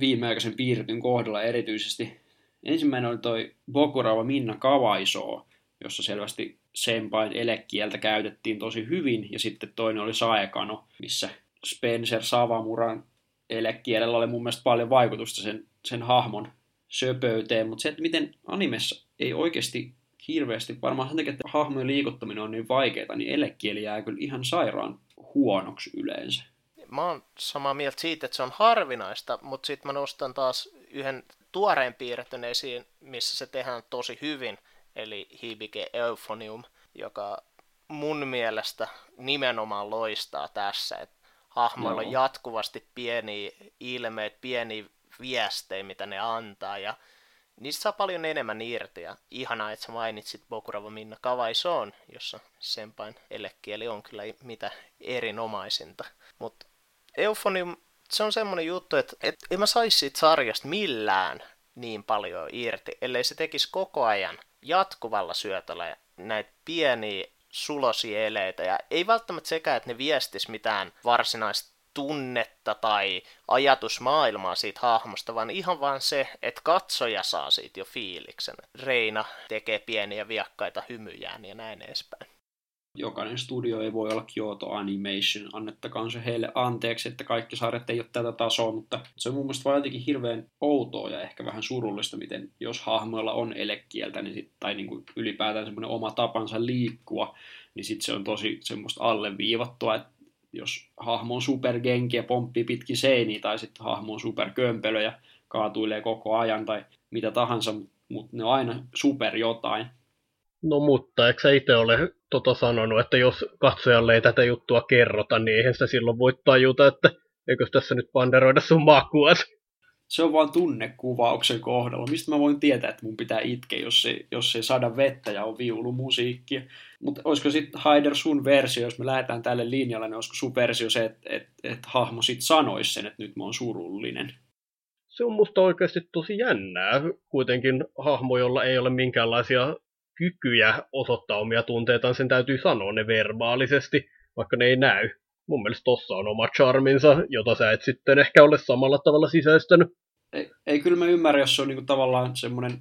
viimeaikaisen piirretyn kohdalla erityisesti. Ensimmäinen oli toi Bokurava Minna Kavaisoo, jossa selvästi Sempain elekieltä käytettiin tosi hyvin, ja sitten toinen oli Saekano, missä Spencer Savamuran elekielellä oli mun mielestä paljon vaikutusta sen, sen hahmon söpöyteen, mutta se, että miten animessa ei oikeasti hirveästi, varmaan sen takia, että hahmojen liikuttaminen on niin vaikeaa, niin elekieli jää kyllä ihan sairaan huonoksi yleensä. Mä oon samaa mieltä siitä, että se on harvinaista, mutta sitten mä nostan taas yhden tuoreen piirretyn esiin, missä se tehdään tosi hyvin, eli Hibike Euphonium, joka mun mielestä nimenomaan loistaa tässä, että hahmoilla on jatkuvasti pieniä ilmeitä, pieniä viestejä, mitä ne antaa, ja niistä saa paljon enemmän irti, ja ihanaa, että sä mainitsit Bokurava Minna Kavaisoon, jossa senpain elekieli on kyllä mitä erinomaisinta. Mutta Euphonium, se on semmoinen juttu, että et, en mä saisi siitä sarjasta millään niin paljon irti, ellei se tekisi koko ajan jatkuvalla syötöllä näitä pieniä sulosieleitä, ja ei välttämättä sekä, että ne viestis mitään varsinaista tunnetta tai ajatusmaailmaa siitä hahmosta, vaan ihan vaan se, että katsoja saa siitä jo fiiliksen. Reina tekee pieniä viakkaita hymyjään ja näin edespäin. Jokainen studio ei voi olla Kyoto Animation, annettakaan se heille anteeksi, että kaikki sarjat ei ole tätä tasoa, mutta se on mun mielestä vaan jotenkin hirveän outoa ja ehkä vähän surullista, miten jos hahmoilla on elekieltä niin sit, tai niin kuin ylipäätään semmoinen oma tapansa liikkua, niin sitten se on tosi semmoista alleviivattua, että jos hahmo on supergenki ja pomppii pitkin seiniä, tai sitten hahmo on superkömpelö ja kaatuilee koko ajan, tai mitä tahansa, mutta ne on aina super jotain. No mutta, eikö sä itse ole tota sanonut, että jos katsojalle ei tätä juttua kerrota, niin eihän sitä silloin voi tajuta, että eikö tässä nyt panderoida sun makuas se on vaan tunnekuvauksen kohdalla. Mistä mä voin tietää, että mun pitää itkeä, jos ei, jos ei saada vettä ja on viulumusiikkia. Mutta olisiko sitten Haider sun versio, jos me lähdetään tälle linjalle, niin olisiko sun versio se, että et, et hahmo sitten sanoisi sen, että nyt mä oon surullinen? Se on musta oikeasti tosi jännää. Kuitenkin hahmo, jolla ei ole minkäänlaisia kykyjä osoittaa omia tunteitaan, sen täytyy sanoa ne verbaalisesti, vaikka ne ei näy. Mun mielestä tossa on oma charminsa, jota sä et sitten ehkä ole samalla tavalla sisäistänyt ei, ei kyllä mä ymmärrä, jos se on niinku tavallaan semmoinen,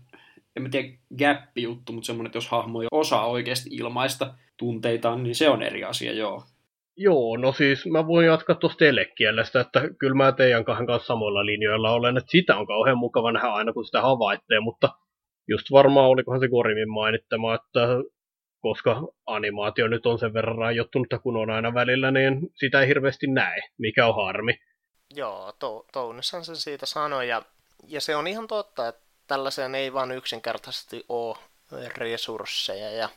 en mä tiedä gappi-juttu, mutta semmoinen, että jos hahmo ei osaa oikeasti ilmaista tunteitaan, niin se on eri asia, joo. Joo, no siis mä voin jatkaa tuosta telekielestä, että kyllä mä teidän kahden kanssa samoilla linjoilla olen, että sitä on kauhean mukava nähdä aina, kun sitä havaittee, mutta just varmaan olikohan se Korimin mainittama, että koska animaatio nyt on sen verran rajoittunut, kun on aina välillä, niin sitä ei hirveästi näe, mikä on harmi. Joo, to, Tounissan sen siitä sanoi, ja, ja se on ihan totta, että tällaiseen ei vaan yksinkertaisesti ole resursseja, ja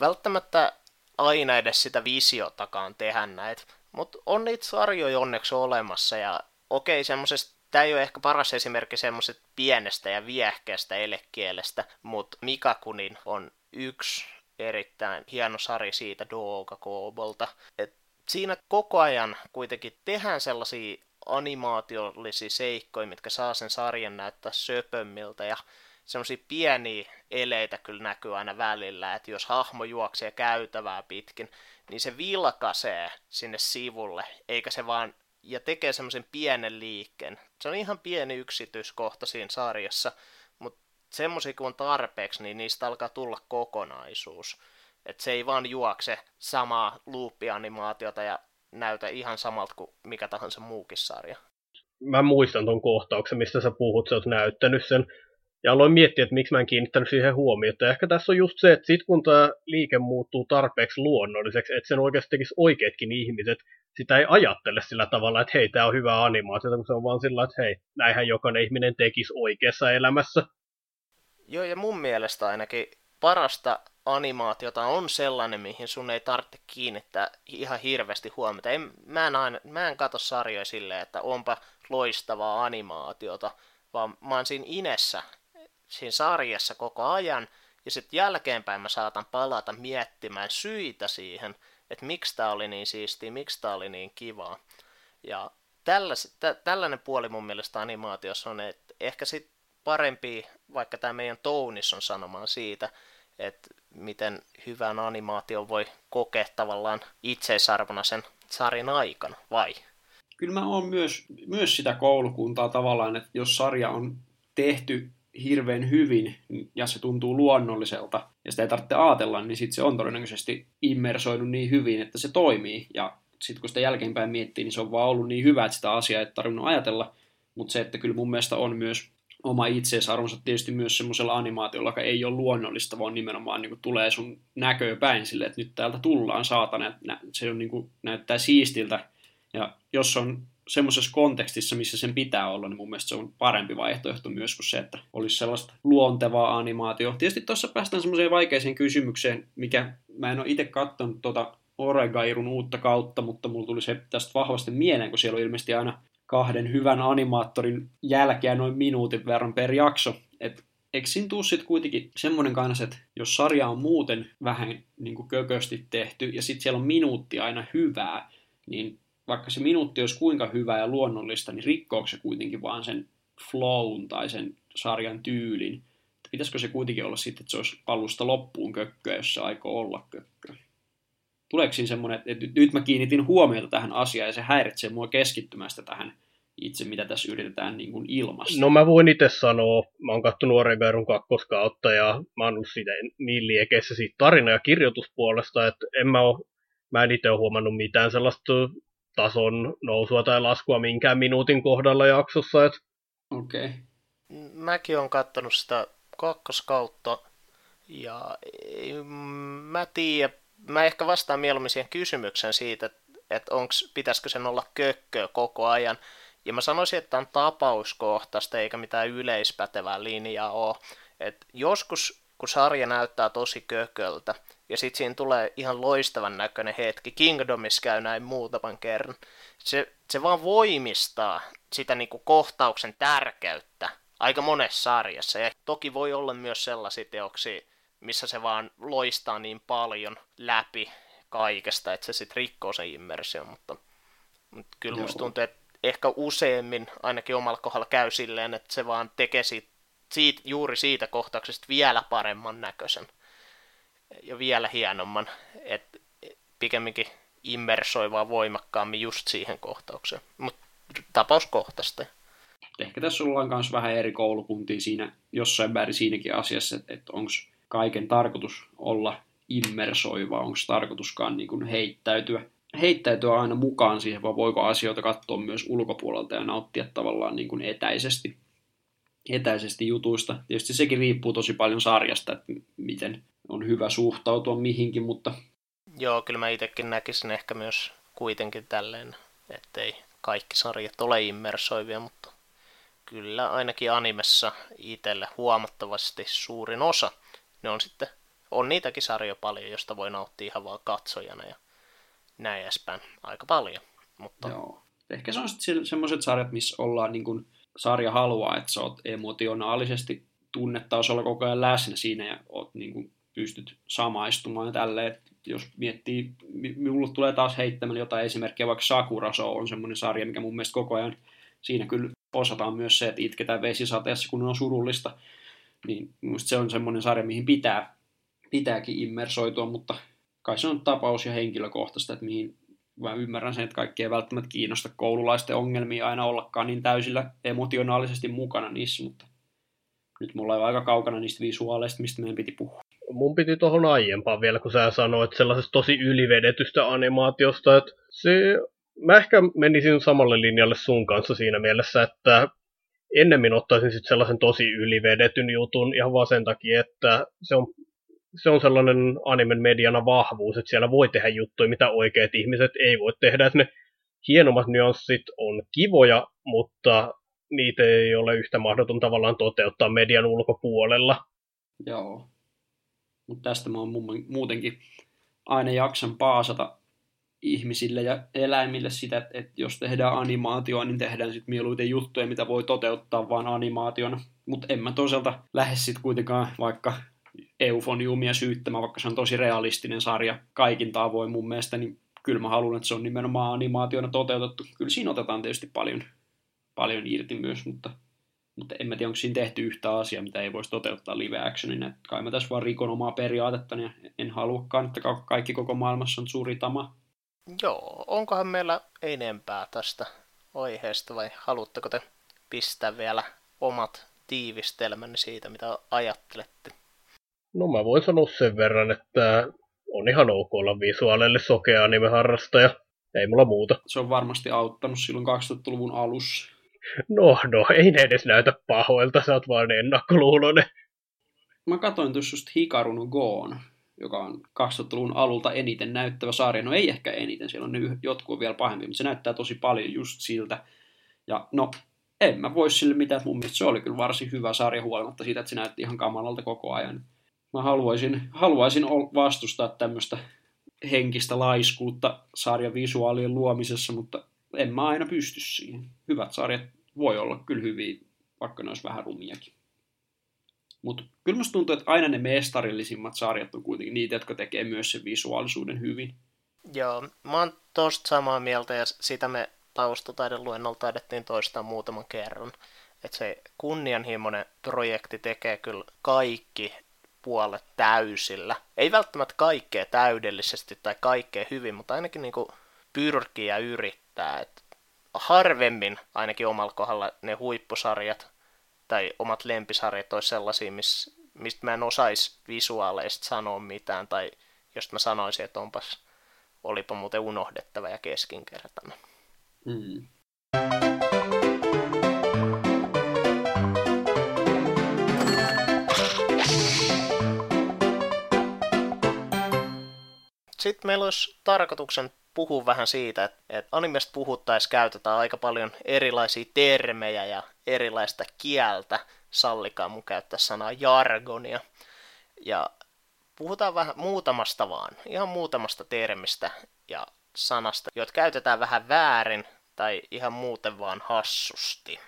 välttämättä aina edes sitä visiotakaan tehdä näitä, mutta on niitä sarjoja onneksi olemassa ja okei, semmoisesta Tämä ei ole ehkä paras esimerkki semmoiset pienestä ja viehkeästä elekielestä, mutta Mikakunin on yksi erittäin hieno sari siitä Dooga Koobolta. Et siinä koko ajan kuitenkin tehdään sellaisia animaatiollisia seikkoja, mitkä saa sen sarjan näyttää söpömmiltä ja semmoisia pieniä eleitä kyllä näkyy aina välillä, että jos hahmo juoksee käytävää pitkin, niin se vilkasee sinne sivulle, eikä se vaan, ja tekee semmoisen pienen liikkeen. Se on ihan pieni yksityiskohta siinä sarjassa, mutta semmoisia kun on tarpeeksi, niin niistä alkaa tulla kokonaisuus. Että se ei vaan juokse samaa loop-animaatiota ja näytä ihan samalta kuin mikä tahansa muukin sarja. Mä muistan ton kohtauksen, mistä sä puhut, sä oot näyttänyt sen. Ja aloin miettiä, että miksi mä en kiinnittänyt siihen huomiota. Ehkä tässä on just se, että sit kun tämä liike muuttuu tarpeeksi luonnolliseksi, että sen oikeasti tekisi oikeatkin ihmiset, sitä ei ajattele sillä tavalla, että hei, tämä on hyvä animaatio, kun se on vaan sillä, että hei, näinhän jokainen ihminen tekisi oikeassa elämässä. Joo, ja mun mielestä ainakin parasta animaatiota on sellainen, mihin sun ei tarvitse kiinnittää ihan hirveästi huomiota. En, mä, en aina, mä en katso sarjoja silleen, että onpa loistavaa animaatiota, vaan mä oon siinä inessä, siinä sarjassa koko ajan, ja sitten jälkeenpäin mä saatan palata miettimään syitä siihen, että miksi tämä oli niin siistiä, miksi tämä oli niin kivaa. Ja tällais, tä, tällainen puoli mun mielestä animaatiossa on, että ehkä sitten parempi, vaikka tämä meidän Tounis on sanomaan siitä, että miten hyvän animaation voi kokea tavallaan itseisarvona sen sarjan aikana, vai? Kyllä mä oon myös, myös sitä koulukuntaa tavallaan, että jos sarja on tehty hirveän hyvin ja se tuntuu luonnolliselta ja sitä ei tarvitse ajatella, niin sitten se on todennäköisesti immersoinut niin hyvin, että se toimii. Ja sitten kun sitä jälkeenpäin miettii, niin se on vaan ollut niin hyvä, että sitä asiaa ei tarvinnut ajatella. Mutta se, että kyllä mun mielestä on myös oma itseisarvonsa tietysti myös semmoisella animaatiolla, joka ei ole luonnollista, vaan nimenomaan niin kuin tulee sun näköön päin sille, että nyt täältä tullaan saatana, se on, niin kuin, näyttää siistiltä. Ja jos on semmoisessa kontekstissa, missä sen pitää olla, niin mun mielestä se on parempi vaihtoehto myös kuin se, että olisi sellaista luontevaa animaatio. Tietysti tuossa päästään semmoiseen vaikeaseen kysymykseen, mikä mä en ole itse katsonut tuota Oregairun uutta kautta, mutta mulla tuli se tästä vahvasti mieleen, kun siellä on ilmeisesti aina kahden hyvän animaattorin jälkeen noin minuutin verran per jakso. Et eikö siinä tuu sitten kuitenkin semmoinen kanssa, että jos sarja on muuten vähän niin kuin kökösti tehty ja sitten siellä on minuutti aina hyvää, niin vaikka se minuutti olisi kuinka hyvää ja luonnollista, niin rikkooko se kuitenkin vaan sen flown tai sen sarjan tyylin? Pitäisikö se kuitenkin olla sitten, että se olisi alusta loppuun kökköä, jos se aikoo olla kökköä? Tuleeko siinä semmoinen, että nyt mä kiinnitin huomiota tähän asiaan ja se häiritsee mua keskittymästä tähän itse, mitä tässä yritetään niin kuin ilmasta. No mä voin itse sanoa, mä oon katsonut Oregairun kakkoskautta ja mä oon ollut siitä niin liekeissä siitä tarina- ja kirjoituspuolesta, että en mä, oo, mä en itse huomannut mitään sellaista tason nousua tai laskua minkään minuutin kohdalla jaksossa. Että... Okei. Okay. Mäkin olen katsonut sitä kakkoskautta ja mä tiedän, mä ehkä vastaan mieluummin siihen kysymykseen siitä, että, että onks, pitäisikö sen olla kökköä koko ajan. Ja mä sanoisin, että on tapauskohtaista eikä mitään yleispätevää linjaa ole. Et joskus, kun sarja näyttää tosi kököltä, ja sitten siinä tulee ihan loistavan näköinen hetki, Kingdomissa käy näin muutaman kerran, se, se vaan voimistaa sitä niinku kohtauksen tärkeyttä aika monessa sarjassa. Ja toki voi olla myös sellaisia teoksia, missä se vaan loistaa niin paljon läpi kaikesta, että se sitten rikkoo sen immersion, mutta, mutta kyllä Joo. musta tuntuu, että ehkä useimmin ainakin omalla kohdalla käy silleen, että se vaan tekee siitä, siitä, juuri siitä kohtauksesta vielä paremman näköisen ja vielä hienomman, että pikemminkin immersoi vaan voimakkaammin just siihen kohtaukseen, mutta tapauskohtaista. Ehkä tässä ollaan myös vähän eri koulukuntia siinä jossain määrin siinäkin asiassa, että, että onko kaiken tarkoitus olla immersoiva, onko tarkoituskaan niin heittäytyä, heittäytyä aina mukaan siihen, vai voiko asioita katsoa myös ulkopuolelta ja nauttia tavallaan niin etäisesti, etäisesti jutuista. Tietysti sekin riippuu tosi paljon sarjasta, että miten on hyvä suhtautua mihinkin, mutta... Joo, kyllä mä itsekin näkisin ehkä myös kuitenkin tälleen, ettei kaikki sarjat ole immersoivia, mutta kyllä ainakin animessa itselle huomattavasti suurin osa – ne on sitten on niitäkin sarjoja paljon, josta voi nauttia ihan vaan katsojana ja näin edespäin. Aika paljon. Mutta... Joo. Ehkä se on sitten semmoiset sarjat, missä ollaan niin kuin, sarja haluaa, että sä oot emotionaalisesti tunnetasolla koko ajan läsnä siinä ja oot, niin kuin, pystyt samaistumaan tälleen. Jos miettii, minulle tulee taas heittämällä jotain esimerkkiä, vaikka Sakura Show on semmoinen sarja, mikä mun mielestä koko ajan siinä kyllä osataan myös se, että itketään vesisateessa, kun on surullista. Niin minusta se on semmoinen sarja, mihin pitää, pitääkin immersoitua, mutta kai se on tapaus ja henkilökohtaista, että mihin mä ymmärrän sen, että kaikki ei välttämättä kiinnosta koululaisten ongelmia aina ollakaan niin täysillä emotionaalisesti mukana niissä, mutta nyt mulla on aika kaukana niistä visuaaleista, mistä meidän piti puhua. Mun piti tuohon aiempaan vielä, kun sä sanoit sellaisesta tosi ylivedetystä animaatiosta, että se, mä ehkä menisin samalle linjalle sun kanssa siinä mielessä, että ennemmin ottaisin sitten sellaisen tosi ylivedetyn jutun ihan vaan sen takia, että se on se on sellainen animen mediana vahvuus, että siellä voi tehdä juttuja, mitä oikeat ihmiset ei voi tehdä. Että ne hienommat nyanssit on kivoja, mutta niitä ei ole yhtä mahdoton tavallaan toteuttaa median ulkopuolella. Joo. Mutta tästä mä oon muutenkin aina jaksan paasata ihmisille ja eläimille sitä, että, jos tehdään animaatioa, niin tehdään sitten mieluiten juttuja, mitä voi toteuttaa vain animaationa. Mutta en mä toisaalta lähde sitten kuitenkaan vaikka eufoniumia syyttämään, vaikka se on tosi realistinen sarja kaikin tavoin mun mielestä, niin kyllä mä haluan, että se on nimenomaan animaationa toteutettu. Kyllä siinä otetaan tietysti paljon, paljon irti myös, mutta, mutta en mä tiedä, onko siinä tehty yhtä asiaa, mitä ei voisi toteuttaa live actionina. Että kai mä tässä vaan rikon omaa periaatetta, niin en haluakaan, että kaikki koko maailmassa on suuri tama. Joo, onkohan meillä enempää tästä aiheesta vai haluatteko te pistää vielä omat tiivistelmänne siitä, mitä ajattelette? No mä voin sanoa sen verran, että on ihan ok olla visuaalille sokea anime-harrastaja. Ei mulla muuta. Se on varmasti auttanut silloin 2000-luvun alussa. No, no, ei ne edes näytä pahoilta, sä oot vaan ennakkoluuloinen. Mä katsoin tuossa just Hikaru no Goon, joka on 2000-luvun alulta eniten näyttävä sarja. No ei ehkä eniten, siellä on ne jotkut vielä pahempi, mutta se näyttää tosi paljon just siltä. Ja no, en mä voi sille mitään, mun mielestä se oli kyllä varsin hyvä sarja huolimatta siitä, että se näytti ihan kamalalta koko ajan mä haluaisin, haluaisin vastustaa tämmöistä henkistä laiskuutta sarjan visuaalien luomisessa, mutta en mä aina pysty siihen. Hyvät sarjat voi olla kyllä hyviä, vaikka ne olisi vähän rumiakin. Mutta kyllä musta tuntuu, että aina ne mestarillisimmat sarjat on kuitenkin niitä, jotka tekee myös sen visuaalisuuden hyvin. Joo, mä oon tosta samaa mieltä ja sitä me taustataiden luennolla taidettiin toistaa muutaman kerran. Että se kunnianhimoinen projekti tekee kyllä kaikki puolet täysillä. Ei välttämättä kaikkea täydellisesti tai kaikkea hyvin, mutta ainakin niin kuin pyrkii ja yrittää. Et harvemmin ainakin omalla kohdalla ne huippusarjat tai omat lempisarjat olisi sellaisia, miss, mistä mä en osaisi visuaaleista sanoa mitään, tai jos mä sanoisin, että onpas, olipa muuten unohdettava ja keskinkertainen. Mm. Sitten meillä olisi tarkoituksen puhua vähän siitä, että, että animesta puhuttaessa käytetään aika paljon erilaisia termejä ja erilaista kieltä. Sallikaa mun käyttää sanaa jargonia. Ja puhutaan vähän muutamasta vaan, ihan muutamasta termistä ja sanasta, joita käytetään vähän väärin tai ihan muuten vaan hassusti.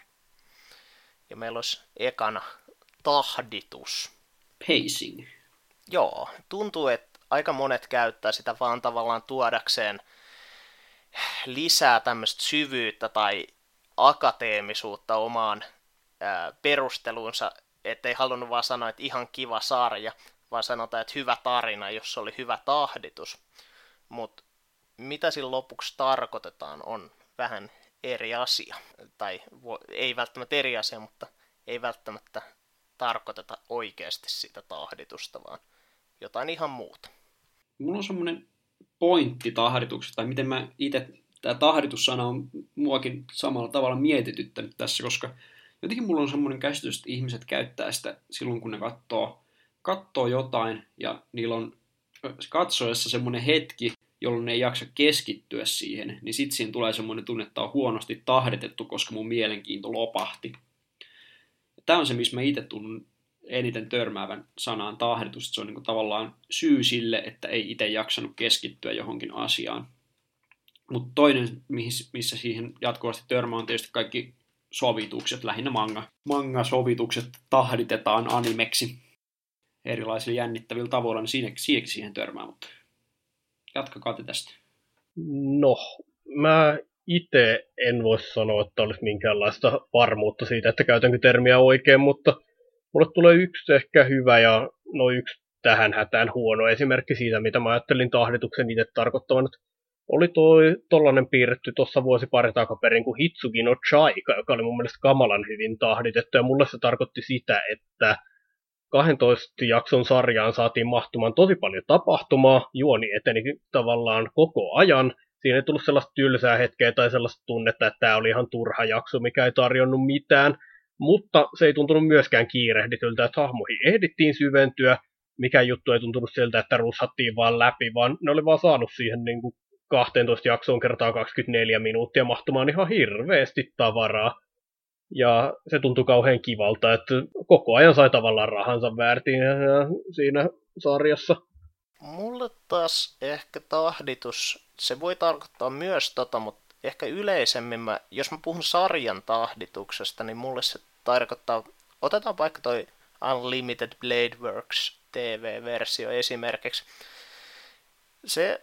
Ja meillä olisi ekana tahditus. Pacing. Joo, tuntuu, että aika monet käyttää sitä vaan tavallaan tuodakseen lisää tämmöistä syvyyttä tai akateemisuutta omaan ää, perusteluunsa, ettei halunnut vaan sanoa, että ihan kiva sarja, vaan sanotaan, että hyvä tarina, jos oli hyvä tahditus. Mutta mitä sillä lopuksi tarkoitetaan, on vähän eri asia. Tai ei välttämättä eri asia, mutta ei välttämättä tarkoiteta oikeasti sitä tahditusta, vaan jotain ihan muuta mulla on semmoinen pointti tahdituksesta, tai miten mä itse, tämä tahditussana on muakin samalla tavalla mietityttänyt tässä, koska jotenkin mulla on semmoinen käsitys, että ihmiset käyttää sitä silloin, kun ne katsoo, katsoo jotain, ja niillä on katsoessa semmoinen hetki, jolloin ne ei jaksa keskittyä siihen, niin sitten siinä tulee semmoinen tunne, että on huonosti tahdetettu, koska mun mielenkiinto lopahti. Tämä on se, missä mä itse tunnen eniten törmäävän sanaan tahditus. Se on niin kuin tavallaan syy sille, että ei itse jaksanut keskittyä johonkin asiaan. Mutta toinen, missä siihen jatkuvasti törmää, on tietysti kaikki sovitukset, lähinnä manga. Manga-sovitukset tahditetaan animeksi erilaisilla jännittävillä tavoilla, niin siinä, siihen törmää, mutta jatkakaa te tästä. No, mä itse en voi sanoa, että olisi minkäänlaista varmuutta siitä, että käytänkö termiä oikein, mutta mulle tulee yksi ehkä hyvä ja no yksi tähän hätään huono esimerkki siitä, mitä mä ajattelin tahdituksen itse tarkoittavan. Oli toi tollanen piirretty tuossa vuosi pari takaperin kuin Hitsugi no Chaika, joka oli mun mielestä kamalan hyvin tahditettu, ja mulle se tarkoitti sitä, että 12 jakson sarjaan saatiin mahtumaan tosi paljon tapahtumaa, juoni eteni tavallaan koko ajan, siinä ei tullut sellaista tylsää hetkeä tai sellaista tunnetta, että tämä oli ihan turha jakso, mikä ei tarjonnut mitään, mutta se ei tuntunut myöskään kiirehdityltä, että hahmoihin ehdittiin syventyä, mikä juttu ei tuntunut siltä, että russattiin vaan läpi, vaan ne oli vaan saanut siihen niin kuin 12 jaksoon kertaa 24 minuuttia mahtumaan ihan hirveästi tavaraa. Ja se tuntui kauhean kivalta, että koko ajan sai tavallaan rahansa väärtiin siinä sarjassa. Mulle taas ehkä tahditus, se voi tarkoittaa myös tota, mutta ehkä yleisemmin, mä, jos mä puhun sarjan tahdituksesta, niin mulle se tarkoittaa, otetaan vaikka toi Unlimited Blade Works TV-versio esimerkiksi. Se,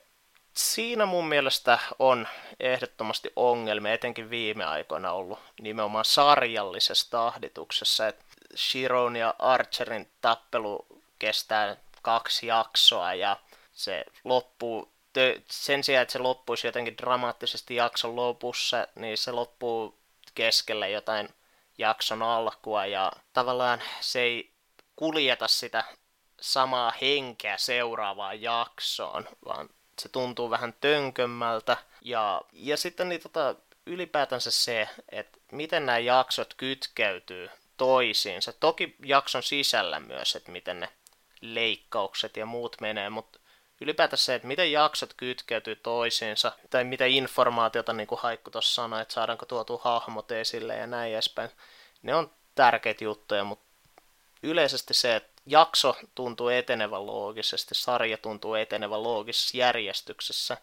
siinä mun mielestä on ehdottomasti ongelmia, etenkin viime aikoina ollut nimenomaan sarjallisessa tahdituksessa, että Shiron ja Archerin tappelu kestää kaksi jaksoa ja se loppuu, sen sijaan, että se loppuisi jotenkin dramaattisesti jakson lopussa, niin se loppuu keskelle jotain jakson alkua ja tavallaan se ei kuljeta sitä samaa henkeä seuraavaan jaksoon, vaan se tuntuu vähän tönkömmältä. Ja, ja sitten niin tota, ylipäätänsä se, että miten nämä jaksot kytkeytyy toisiinsa. Toki jakson sisällä myös, että miten ne leikkaukset ja muut menee, mutta ylipäätänsä se, että miten jaksot kytkeytyy toisiinsa, tai mitä informaatiota, niin kuin Haikku tuossa sanoi, että saadaanko tuotu hahmot esille ja näin edespäin, ne on tärkeitä juttuja, mutta yleisesti se, että jakso tuntuu etenevän loogisesti, sarja tuntuu etenevän loogisessa järjestyksessä.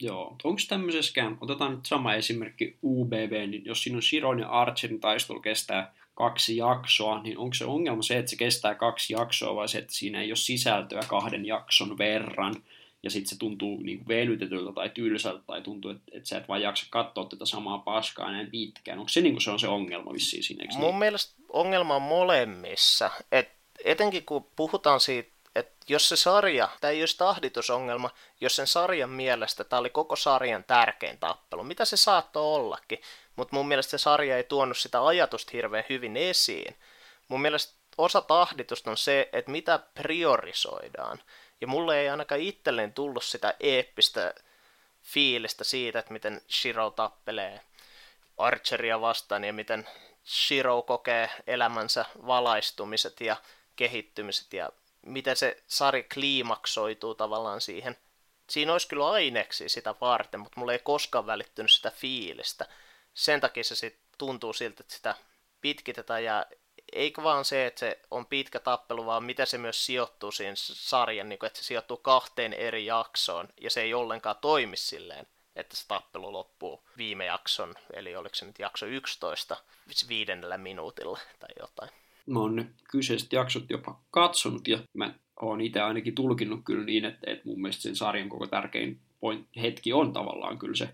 Joo, onko tämmöisessäkään, otetaan nyt sama esimerkki UBV, niin jos siinä on Shiron ja Archerin taistelu kestää kaksi jaksoa, niin onko se ongelma se, että se kestää kaksi jaksoa vai se, että siinä ei ole sisältöä kahden jakson verran ja sitten se tuntuu niin kuin venytetyltä tai tylsältä tai tuntuu, että, että sä et vaan jaksa katsoa tätä samaa paskaa näin pitkään. Onko se niin kuin se on se ongelma vissiin siinä? Mun niin? mielestä ongelma on molemmissa. Et etenkin kun puhutaan siitä, että jos se sarja, tämä ei olisi tahditusongelma, jos sen sarjan mielestä tämä oli koko sarjan tärkein tappelu, mitä se saattoi ollakin, mutta mun mielestä se sarja ei tuonut sitä ajatusta hirveän hyvin esiin. Mun mielestä osa tahditusta on se, että mitä priorisoidaan. Ja mulle ei ainakaan itselleen tullut sitä eeppistä fiilistä siitä, että miten Shiro tappelee Archeria vastaan ja miten Shiro kokee elämänsä valaistumiset ja kehittymiset ja miten se sarja kliimaksoituu tavallaan siihen. Siinä olisi kyllä aineksi sitä varten, mutta mulle ei koskaan välittynyt sitä fiilistä. Sen takia se sit tuntuu siltä, että sitä pitkitetään. Ja eikö vaan se, että se on pitkä tappelu, vaan miten se myös sijoittuu siinä sarjan, niin kuin, että se sijoittuu kahteen eri jaksoon ja se ei ollenkaan toimi silleen, että se tappelu loppuu viime jakson, eli oliko se nyt jakso 11 viidennellä minuutilla tai jotain. Mä oon ne kyseiset jaksot jopa katsonut ja mä oon itse ainakin tulkinnut kyllä niin, että, että mun mielestä sen sarjan koko tärkein point, hetki on tavallaan kyllä se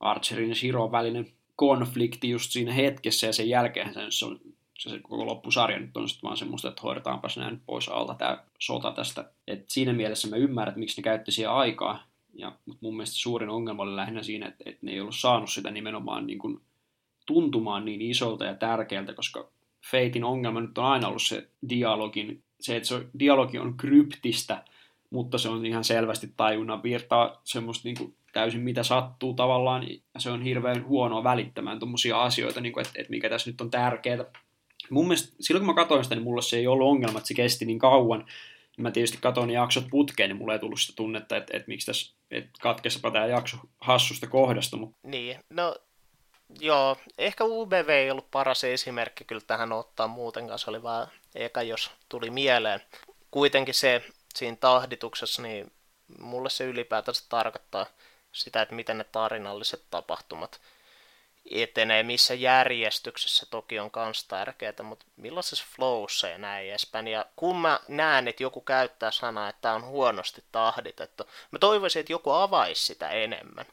Archerin ja Shiron välinen konflikti just siinä hetkessä ja sen jälkeen se on se, koko loppusarja nyt on sitten vaan semmoista, että hoidetaanpas näin pois alta tämä sota tästä. Et siinä mielessä mä ymmärrän, että miksi ne käytti siihen aikaa, ja, mutta mun mielestä suurin ongelma oli lähinnä siinä, että, että ne ei ollut saanut sitä nimenomaan niin kuin tuntumaan niin isolta ja tärkeältä, koska Feitin ongelma nyt on aina ollut se dialogin, se, että se dialogi on kryptistä, mutta se on ihan selvästi tajunnan virtaa semmoista niin kuin täysin mitä sattuu tavallaan, ja se on hirveän huonoa välittämään tuommoisia asioita, niin että, että mikä tässä nyt on tärkeää. Mun mielestä silloin kun mä katsoin sitä, niin mulla se ei ollut ongelma, että se kesti niin kauan. Mä tietysti katsoin jaksot putkeen, niin mulla ei tullut sitä tunnetta, että, että miksi tässä, että katkesapa tämä jakso hassusta kohdasta. Mutta... Niin, no Joo, ehkä UBV ei ollut paras esimerkki kyllä tähän ottaa muutenkaan. Se oli vaan eka jos tuli mieleen. Kuitenkin se siinä tahdituksessa, niin mulle se ylipäätänsä tarkoittaa sitä, että miten ne tarinalliset tapahtumat etenee, missä järjestyksessä toki on kans tärkeää, mutta millaisessa flowssa ja näin edespäin. Ja kun mä näen, että joku käyttää sanaa, että on huonosti tahditettu, mä toivoisin, että joku avaisi sitä enemmän.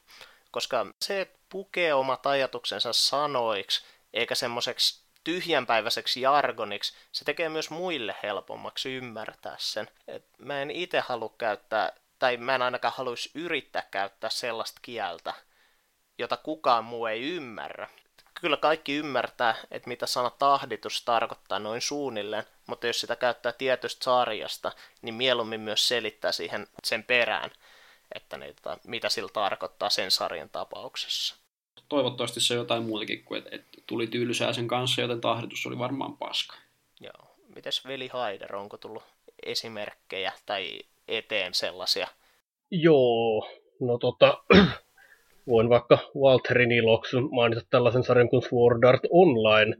Koska se, että pukee omat ajatuksensa sanoiksi, eikä semmoiseksi tyhjänpäiväiseksi jargoniksi, se tekee myös muille helpommaksi ymmärtää sen. Et mä en itse halua käyttää, tai mä en ainakaan haluaisi yrittää käyttää sellaista kieltä, jota kukaan muu ei ymmärrä. Kyllä kaikki ymmärtää, että mitä sana tahditus tarkoittaa noin suunnilleen, mutta jos sitä käyttää tietystä sarjasta, niin mieluummin myös selittää siihen sen perään, että niitä, mitä sillä tarkoittaa sen sarjan tapauksessa. Toivottavasti se on jotain muutakin kuin, että, että tuli tylsää sen kanssa, joten tahditus oli varmaan paska. Joo. Mites Veli Haider, onko tullut esimerkkejä tai eteen sellaisia? Joo, no tota, voin vaikka Walterin iloksi mainita tällaisen sarjan kuin Sword Art Online,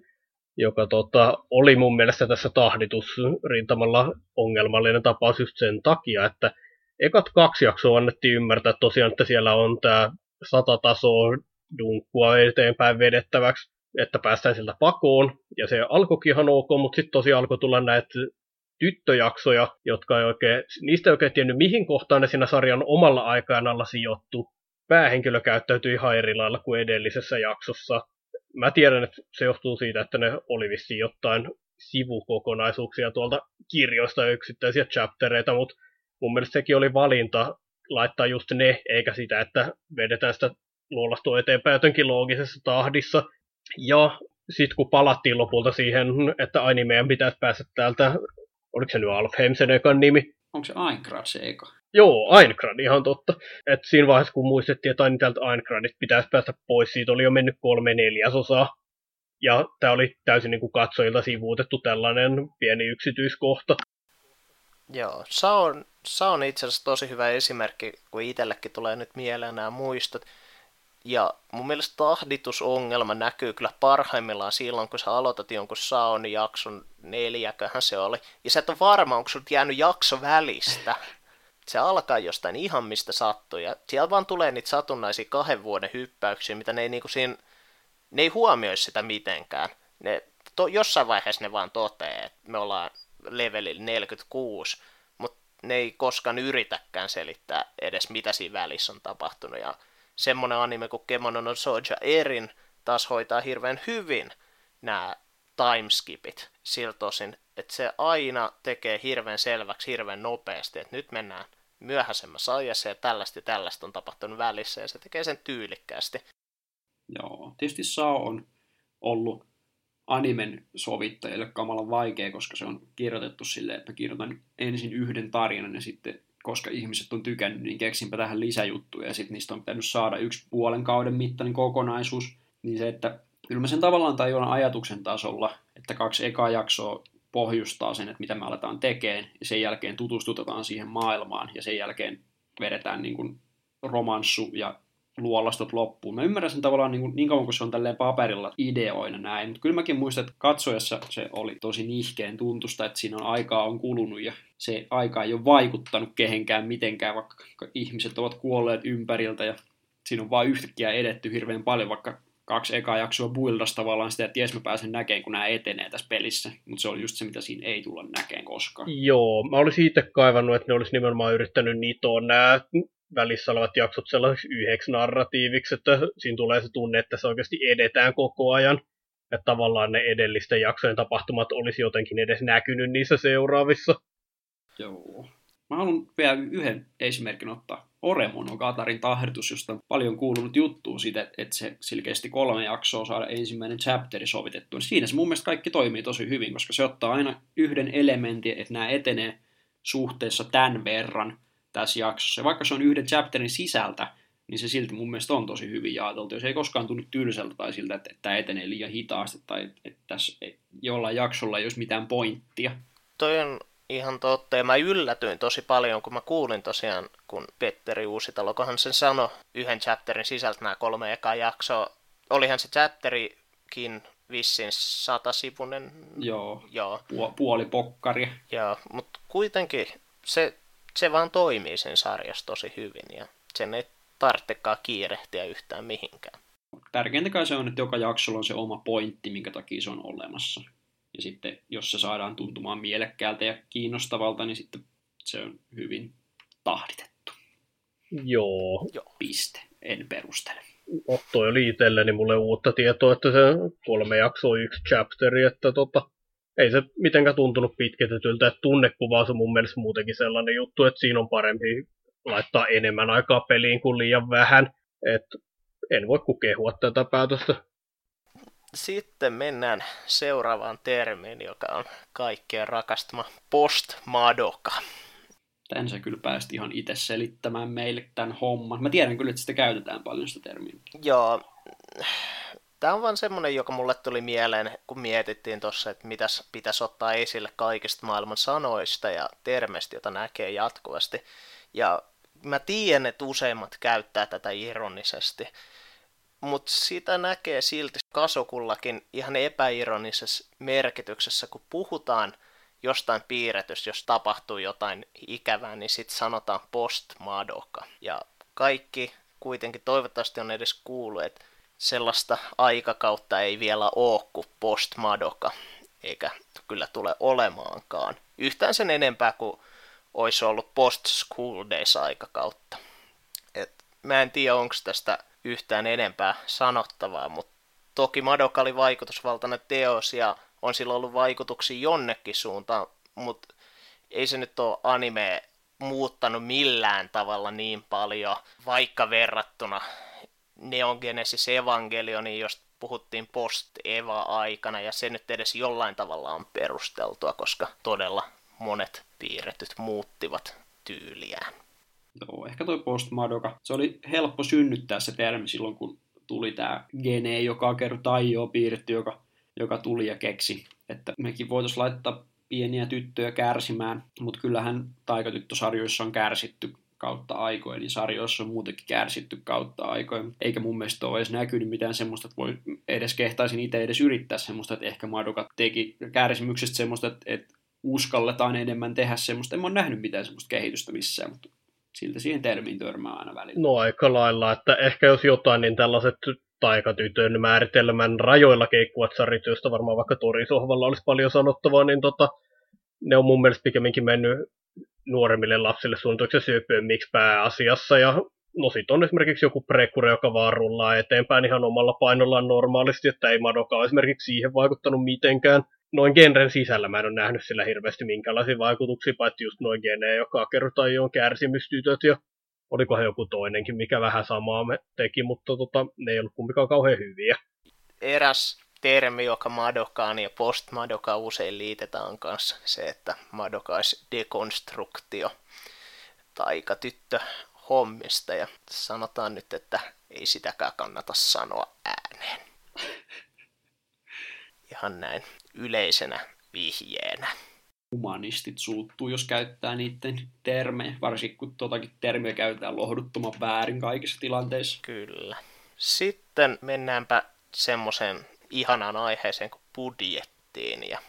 joka tota, oli mun mielestä tässä tahditusrintamalla ongelmallinen tapaus just sen takia, että ekat kaksi jaksoa annettiin ymmärtää tosiaan, että siellä on tämä sata tasoa dunkkua eteenpäin vedettäväksi, että päästään sieltä pakoon. Ja se alkoikin ihan ok, mutta sitten tosiaan alkoi tulla näitä tyttöjaksoja, jotka ei oikein, niistä ei oikein tiennyt mihin kohtaan ne siinä sarjan omalla aikaan alla sijoittu. Päähenkilö käyttäytyi ihan eri lailla kuin edellisessä jaksossa. Mä tiedän, että se johtuu siitä, että ne oli vissiin jotain sivukokonaisuuksia tuolta kirjoista ja yksittäisiä chaptereita, mutta mun mielestä sekin oli valinta laittaa just ne, eikä sitä, että vedetään sitä luolastua eteenpäin jotenkin loogisessa tahdissa. Ja sitten kun palattiin lopulta siihen, että ai niin meidän pitäisi päästä täältä, oliko se nyt Alfheim sen ekan nimi? Onko se Aincrad se eka? Joo, Aincrad, ihan totta. Et siinä vaiheessa, kun muistettiin, että aina täältä Aincradista pitäisi päästä pois, siitä oli jo mennyt kolme neljäsosaa. Ja tämä oli täysin niin kuin katsojilta sivuutettu tällainen pieni yksityiskohta. Joo, se on, se on itse asiassa tosi hyvä esimerkki, kun itsellekin tulee nyt mieleen nämä muistot. Ja mun mielestä tahditusongelma näkyy kyllä parhaimmillaan silloin, kun sä aloitat jonkun Saon jakson neljäköhän se oli. Ja sä et ole varma, onko sulla jäänyt jakso välistä. Se alkaa jostain ihan mistä sattuu. Ja siellä vaan tulee niitä satunnaisia kahden vuoden hyppäyksiä, mitä ne ei, niinku siinä, ne ei huomioi sitä mitenkään. Ne, to, jossain vaiheessa ne vaan toteaa, että me ollaan levelillä 46, mutta ne ei koskaan yritäkään selittää edes mitä siinä välissä on tapahtunut. Ja semmonen anime kuin Kemono no Soja Erin taas hoitaa hirveän hyvin nämä timeskipit siltä tosin, että se aina tekee hirveän selväksi hirveän nopeasti, että nyt mennään myöhäisemmässä ajassa ja tällaista ja tällaista on tapahtunut välissä ja se tekee sen tyylikkäästi. Joo, tietysti Sao on ollut animen sovittajille kamalan vaikea, koska se on kirjoitettu silleen, että mä kirjoitan ensin yhden tarinan ja sitten koska ihmiset on tykännyt, niin keksinpä tähän lisäjuttuja. Ja sitten niistä on pitänyt saada yksi puolen kauden mittainen kokonaisuus. Niin se, että kyllä mä sen tavallaan tajuan ajatuksen tasolla, että kaksi ekaa jaksoa pohjustaa sen, että mitä me aletaan tekemään, ja sen jälkeen tutustutetaan siihen maailmaan, ja sen jälkeen vedetään niin kuin romanssu ja luolastot loppuun. Mä ymmärrän sen tavallaan niin, kuin, niin kauan kuin se on tälleen paperilla ideoina näin, mutta kyllä mäkin muistan, että katsojassa se oli tosi nihkeen tuntusta, että siinä on aikaa on kulunut ja se aika ei ole vaikuttanut kehenkään mitenkään, vaikka ihmiset ovat kuolleet ympäriltä ja siinä on vain yhtäkkiä edetty hirveän paljon, vaikka kaksi ekaa jaksoa buildas tavallaan sitä, että jes mä pääsen näkemään, kun nämä etenee tässä pelissä. Mutta se oli just se, mitä siinä ei tulla näkemään koskaan. Joo, mä olisin itse kaivannut, että ne olisi nimenomaan yrittänyt nitoa nämä välissä olevat jaksot sellaisiksi yhdeksi narratiiviksi, että siinä tulee se tunne, että se oikeasti edetään koko ajan. Että tavallaan ne edellisten jaksojen tapahtumat olisi jotenkin edes näkynyt niissä seuraavissa. Joo. Mä haluan vielä yhden esimerkin ottaa. Oremon Katarin tahritus, josta on paljon kuulunut juttua siitä, että se selkeästi kolme jaksoa saada ensimmäinen chapteri sovitettu. Siinä se mun mielestä kaikki toimii tosi hyvin, koska se ottaa aina yhden elementin, että nämä etenee suhteessa tämän verran tässä jaksossa. Ja vaikka se on yhden chapterin sisältä, niin se silti mun mielestä on tosi hyvin jaoteltu. Jos ei koskaan tunnu tylsältä tai siltä, että tämä etenee liian hitaasti tai että tässä jollain jaksolla ei olisi mitään pointtia. Toi on ihan totta. Ja mä yllätyin tosi paljon, kun mä kuulin tosiaan, kun Petteri Uusitalo, sen sanoi yhden chapterin sisältä nämä kolme ekaa jaksoa. Olihan se chapterikin vissiin satasivunen. Joo, Joo, pu- puoli pokkari. joo mutta kuitenkin se, se vaan toimii sen sarjassa tosi hyvin ja sen ei tarvitsekaan kiirehtiä yhtään mihinkään. Tärkeintä kai se on, että joka jaksolla on se oma pointti, minkä takia se on olemassa. Ja sitten, jos se saadaan tuntumaan mielekkäältä ja kiinnostavalta, niin sitten se on hyvin tahditettu. Joo. Piste. En perustele. No, toi oli itselleni mulle uutta tietoa, että se kolme jaksoa yksi chapteri, että tota, ei se mitenkään tuntunut pitkitetyltä, että tunnekuvaus on mun mielestä muutenkin sellainen juttu, että siinä on parempi laittaa enemmän aikaa peliin kuin liian vähän. että en voi kuin kehua tätä päätöstä. Sitten mennään seuraavaan termiin, joka on kaikkien rakastama post-madoka. Tän sä kyllä päästi ihan itse selittämään meille tämän homman. Mä tiedän kyllä, että sitä käytetään paljon sitä termiä. Joo, tämä on vaan semmoinen, joka mulle tuli mieleen, kun mietittiin tuossa, että mitäs pitäisi ottaa esille kaikista maailman sanoista ja termeistä, jota näkee jatkuvasti. Ja mä tiedän, että useimmat käyttää tätä ironisesti, mutta sitä näkee silti Kasokullakin ihan epäironisessa merkityksessä, kun puhutaan jostain piirretys, jos tapahtuu jotain ikävää, niin sitten sanotaan post-madoka. Ja kaikki kuitenkin toivottavasti on edes kuullut, että sellaista aikakautta ei vielä ole kuin post-madoka, eikä kyllä tule olemaankaan. Yhtään sen enempää kuin olisi ollut post-school days aikakautta. Et mä en tiedä, onko tästä yhtään enempää sanottavaa, mutta toki Madoka oli vaikutusvaltainen teos ja on sillä ollut vaikutuksia jonnekin suuntaan, mutta ei se nyt ole anime muuttanut millään tavalla niin paljon, vaikka verrattuna Neon Genesis Evangelioniin, josta puhuttiin post-Eva-aikana, ja se nyt edes jollain tavalla on perusteltua, koska todella monet piirretyt muuttivat tyyliään. Joo, ehkä toi post-madoka. Se oli helppo synnyttää se termi silloin, kun tuli tämä gene, joka kerta jo piirretty, joka, joka tuli ja keksi. Että mekin voitaisiin laittaa pieniä tyttöjä kärsimään, mutta kyllähän taikatyttösarjoissa on kärsitty kautta aikojen, niin sarjoissa on muutenkin kärsitty kautta aikojen. Eikä mun mielestä ole edes näkynyt mitään semmoista, että voi edes kehtaisin itse edes yrittää semmoista, että ehkä Madoka teki kärsimyksestä semmoista, että, että uskalletaan enemmän tehdä semmoista. En ole nähnyt mitään semmoista kehitystä missään, mutta siltä siihen termiin törmää aina välillä. No aika lailla, että ehkä jos jotain, niin tällaiset taikatytön määritelmän rajoilla keikkuvat sarit, joista varmaan vaikka Torisohvalla olisi paljon sanottavaa, niin tota, ne on mun mielestä pikemminkin mennyt nuoremmille lapsille suunnitelmiksi syöpyön miksi pääasiassa. Ja no sit on esimerkiksi joku prekure, joka vaan rullaa eteenpäin ihan omalla painollaan normaalisti, että ei Madoka esimerkiksi siihen vaikuttanut mitenkään. Noin genren sisällä mä en ole nähnyt sillä hirveästi minkälaisia vaikutuksia, paitsi just noin geneen, joka kerrotaan jo kärsimystytöt ja olikohan joku toinenkin, mikä vähän samaa me teki, mutta tota, ne ei ollut kumpikaan kauhean hyviä. Eräs termi, joka Madokaan ja post-Madoka usein liitetään kanssa se, että Madoka olisi dekonstruktio taikatyttö hommista ja sanotaan nyt, että ei sitäkään kannata sanoa ääneen. Ihan näin yleisenä vihjeenä. Humanistit suuttuu, jos käyttää niiden termejä, varsinkin kun tuotakin termiä käytetään lohduttoman väärin kaikissa tilanteissa. Kyllä. Sitten mennäänpä semmoiseen ihanaan aiheeseen kuin budjettiin ja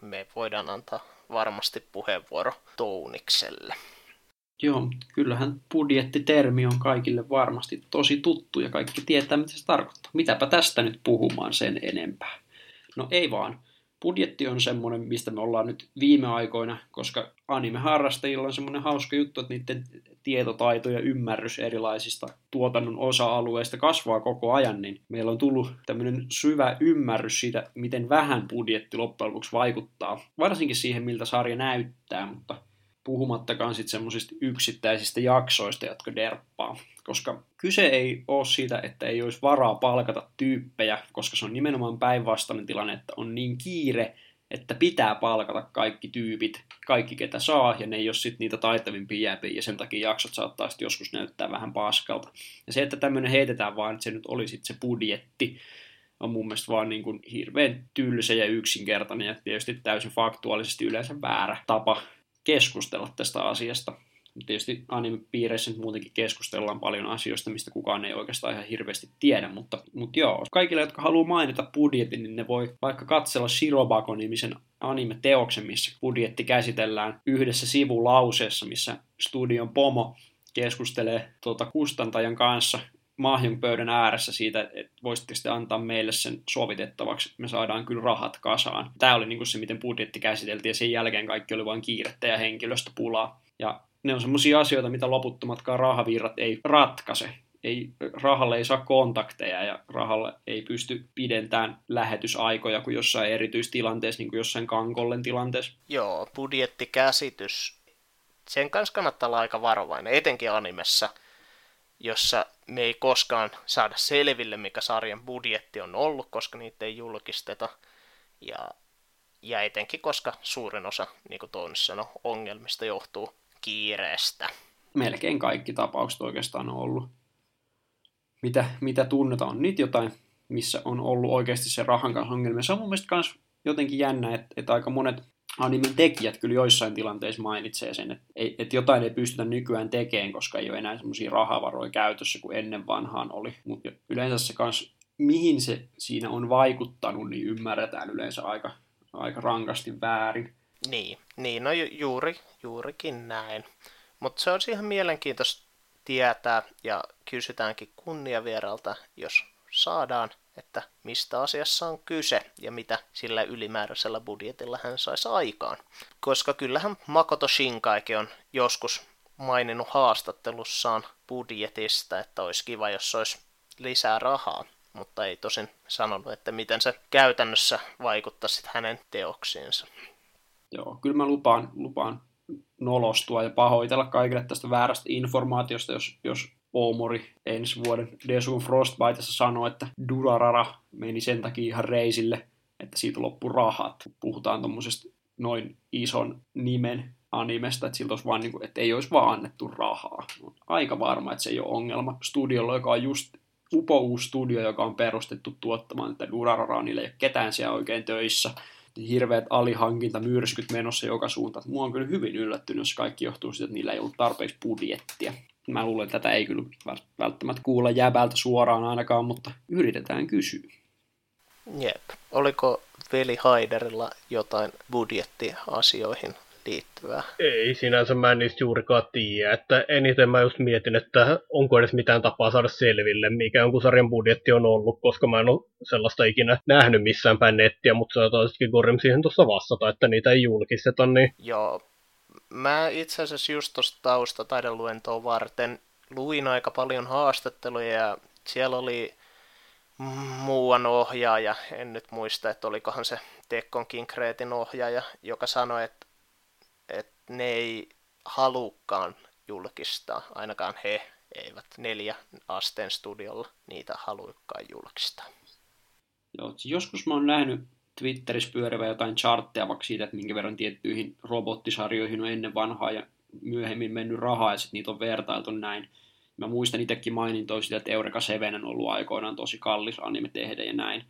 me voidaan antaa varmasti puheenvuoro Tounikselle. Joo, kyllähän budjettitermi on kaikille varmasti tosi tuttu ja kaikki tietää, mitä se tarkoittaa. Mitäpä tästä nyt puhumaan sen enempää? No ei vaan. Budjetti on semmoinen, mistä me ollaan nyt viime aikoina, koska anime-harrastajilla on semmoinen hauska juttu, että niiden tietotaito ja ymmärrys erilaisista tuotannon osa-alueista kasvaa koko ajan, niin meillä on tullut tämmöinen syvä ymmärrys siitä, miten vähän budjetti loppujen lopuksi vaikuttaa. Varsinkin siihen, miltä sarja näyttää, mutta puhumattakaan sitten semmoisista yksittäisistä jaksoista, jotka derppaa. Koska kyse ei ole siitä, että ei olisi varaa palkata tyyppejä, koska se on nimenomaan päinvastainen tilanne, että on niin kiire, että pitää palkata kaikki tyypit, kaikki ketä saa, ja ne ei ole sitten niitä taitavimpia jääpiä, ja sen takia jaksot saattaa sitten joskus näyttää vähän paskalta. Ja se, että tämmöinen heitetään vaan, että se nyt oli sitten se budjetti, on mun mielestä vaan niin kuin hirveän tylsä ja yksinkertainen, ja tietysti täysin faktuaalisesti yleensä väärä tapa keskustella tästä asiasta. Tietysti anime-piireissä muutenkin keskustellaan paljon asioista, mistä kukaan ei oikeastaan ihan hirveästi tiedä, mutta, mutta joo, kaikille, jotka haluaa mainita budjetin, niin ne voi vaikka katsella Shirobako-nimisen anime-teoksen, missä budjetti käsitellään yhdessä sivulauseessa, missä studion pomo keskustelee tuota kustantajan kanssa mahjon pöydän ääressä siitä, että voisitte sitten antaa meille sen sovitettavaksi, me saadaan kyllä rahat kasaan. Tämä oli niin kuin se, miten budjetti käsiteltiin, ja sen jälkeen kaikki oli vain kiirettä ja henkilöstöpulaa. Ja ne on semmoisia asioita, mitä loputtomatkaan rahavirrat ei ratkaise. Ei, rahalle ei saa kontakteja ja rahalle ei pysty pidentämään lähetysaikoja kuin jossain erityistilanteessa, niin kuin jossain kankollen tilanteessa. Joo, budjettikäsitys. Sen kanssa kannattaa olla aika varovainen, etenkin animessa – jossa me ei koskaan saada selville, mikä sarjan budjetti on ollut, koska niitä ei julkisteta. Ja, ja etenkin, koska suurin osa, niin kuin Tooni sanoi, ongelmista johtuu kiireestä. Melkein kaikki tapaukset oikeastaan on ollut. Mitä, mitä tunnetaan, nyt jotain, missä on ollut oikeasti se rahan kanssa ongelmia. Se on mun mielestä myös jotenkin jännä, että, että aika monet animen tekijät kyllä joissain tilanteissa mainitsee sen, että, että jotain ei pystytä nykyään tekemään, koska ei ole enää semmoisia rahavaroja käytössä kuin ennen vanhaan oli. Mutta yleensä se kans, mihin se siinä on vaikuttanut, niin ymmärretään yleensä aika, aika rankasti väärin. Niin, niin no ju- juuri, juurikin näin. Mutta se on ihan mielenkiintoista tietää ja kysytäänkin kunniavieralta, jos saadaan että mistä asiassa on kyse ja mitä sillä ylimääräisellä budjetilla hän saisi aikaan. Koska kyllähän Makoto Shinkaike on joskus maininnut haastattelussaan budjetista, että olisi kiva, jos olisi lisää rahaa, mutta ei tosin sanonut, että miten se käytännössä vaikuttaisi hänen teoksiinsa. Joo, kyllä mä lupaan, lupaan nolostua ja pahoitella kaikille tästä väärästä informaatiosta, jos, jos Oomori ensi vuoden Desun Frostbiteissa sanoi, että Durarara meni sen takia ihan reisille, että siitä loppu rahat. Puhutaan tuommoisesta noin ison nimen animesta, että, siltä olisi vaan, niin kuin, että ei olisi vaan annettu rahaa. Aika varma, että se ei ole ongelma studiolla, joka on just upo uusi studio, joka on perustettu tuottamaan että Durarara, niillä ei ole ketään siellä oikein töissä. Hirveät alihankintamyrskyt menossa joka suuntaan. Mua on kyllä hyvin yllättynyt, jos kaikki johtuu siitä, että niillä ei ollut tarpeeksi budjettia. Mä luulen, että tätä ei kyllä välttämättä kuulla jäbältä suoraan ainakaan, mutta yritetään kysyä. Jep. Oliko veli Haiderilla jotain budjettiasioihin liittyvää? Ei sinänsä mä en niistä juurikaan tiedä, että eniten mä just mietin, että onko edes mitään tapaa saada selville, mikä jonkun sarjan budjetti on ollut, koska mä en ole sellaista ikinä nähnyt missään päin nettiä, mutta sä taisitkin Gorim siihen tuossa vastata, että niitä ei julkisteta, niin... Joo, mä itse asiassa just tuosta taustataideluentoa varten luin aika paljon haastatteluja ja siellä oli muuan ohjaaja, en nyt muista, että olikohan se Tekkon Kinkreetin ohjaaja, joka sanoi, että, että ne ei halukkaan julkistaa, ainakaan he eivät neljä asteen studiolla niitä haluikkaan julkistaa. Joo, joskus mä oon nähnyt Twitterissä pyörivä jotain chartteja vaikka siitä, että minkä verran tiettyihin robottisarjoihin on ennen vanhaa ja myöhemmin mennyt rahaa ja sitten niitä on vertailtu näin. Mä muistan itsekin mainintoa siitä, että Eureka 7 on ollut aikoinaan tosi kallis anime tehdä ja näin.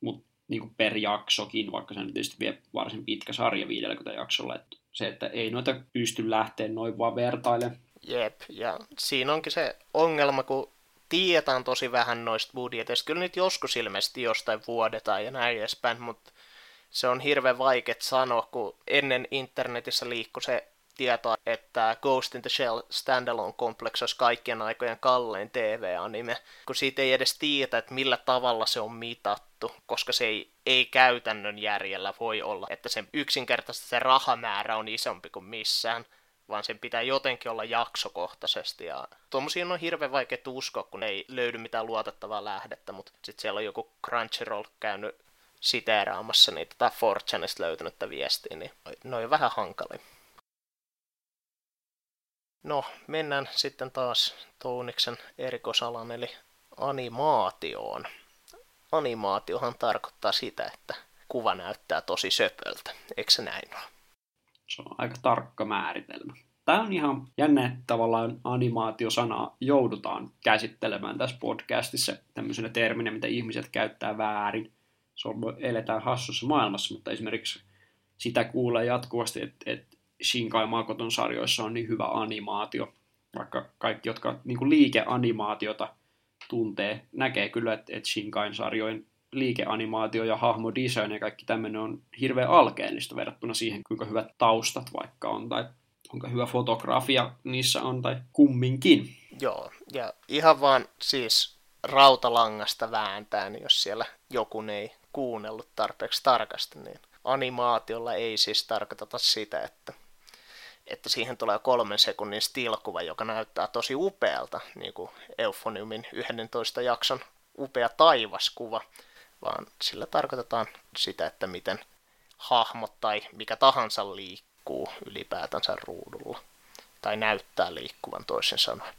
Mutta niin per jaksokin, vaikka se on tietysti vie varsin pitkä sarja 50 jaksolla, että se, että ei noita pysty lähteä noin vaan vertailemaan. Jep, ja siinä onkin se ongelma, kun tiedetään tosi vähän noista budjeteista. Kyllä nyt joskus ilmeisesti jostain vuodetaan ja näin edespäin, mutta se on hirveän vaikea sanoa, kun ennen internetissä liikkui se tieto, että Ghost in the Shell Standalone Complex olisi kaikkien aikojen kallein TV-anime, kun siitä ei edes tiedä, että millä tavalla se on mitattu, koska se ei, ei käytännön järjellä voi olla, että sen yksinkertaisesti se rahamäärä on isompi kuin missään vaan sen pitää jotenkin olla jaksokohtaisesti. Ja tuommoisia on hirveän vaikea uskoa, kun ei löydy mitään luotettavaa lähdettä, mutta sitten siellä on joku Crunchyroll käynyt siteeraamassa niitä tai Fortunesta löytynyttä viestiä, niin ne on vähän hankali. No, mennään sitten taas Touniksen erikosalan, eli animaatioon. Animaatiohan tarkoittaa sitä, että kuva näyttää tosi söpöltä, eikö se näin ole? Se on aika tarkka määritelmä. Tämä on ihan jännä, että tavallaan animaatiosanaa joudutaan käsittelemään tässä podcastissa tämmöisenä terminä, mitä ihmiset käyttää väärin. Se on, eletään hassussa maailmassa, mutta esimerkiksi sitä kuulee jatkuvasti, että, että Shinkai Makoton sarjoissa on niin hyvä animaatio. Vaikka kaikki, jotka niin liikeanimaatiota tuntee, näkee kyllä, että, että Shinkain sarjojen liikeanimaatio ja hahmodesign ja kaikki tämmöinen on hirveän alkeellista verrattuna siihen, kuinka hyvät taustat vaikka on tai kuinka hyvä fotografia niissä on tai kumminkin. Joo, ja ihan vaan siis rautalangasta vääntään, jos siellä joku ei kuunnellut tarpeeksi tarkasti, niin animaatiolla ei siis tarkoiteta sitä, että, että siihen tulee kolmen sekunnin stilkuva, joka näyttää tosi upealta, niin kuin Euphoniumin 11 jakson upea taivaskuva, vaan sillä tarkoitetaan sitä, että miten hahmot tai mikä tahansa liikkuu ylipäätänsä ruudulla. Tai näyttää liikkuvan toisin sanoen.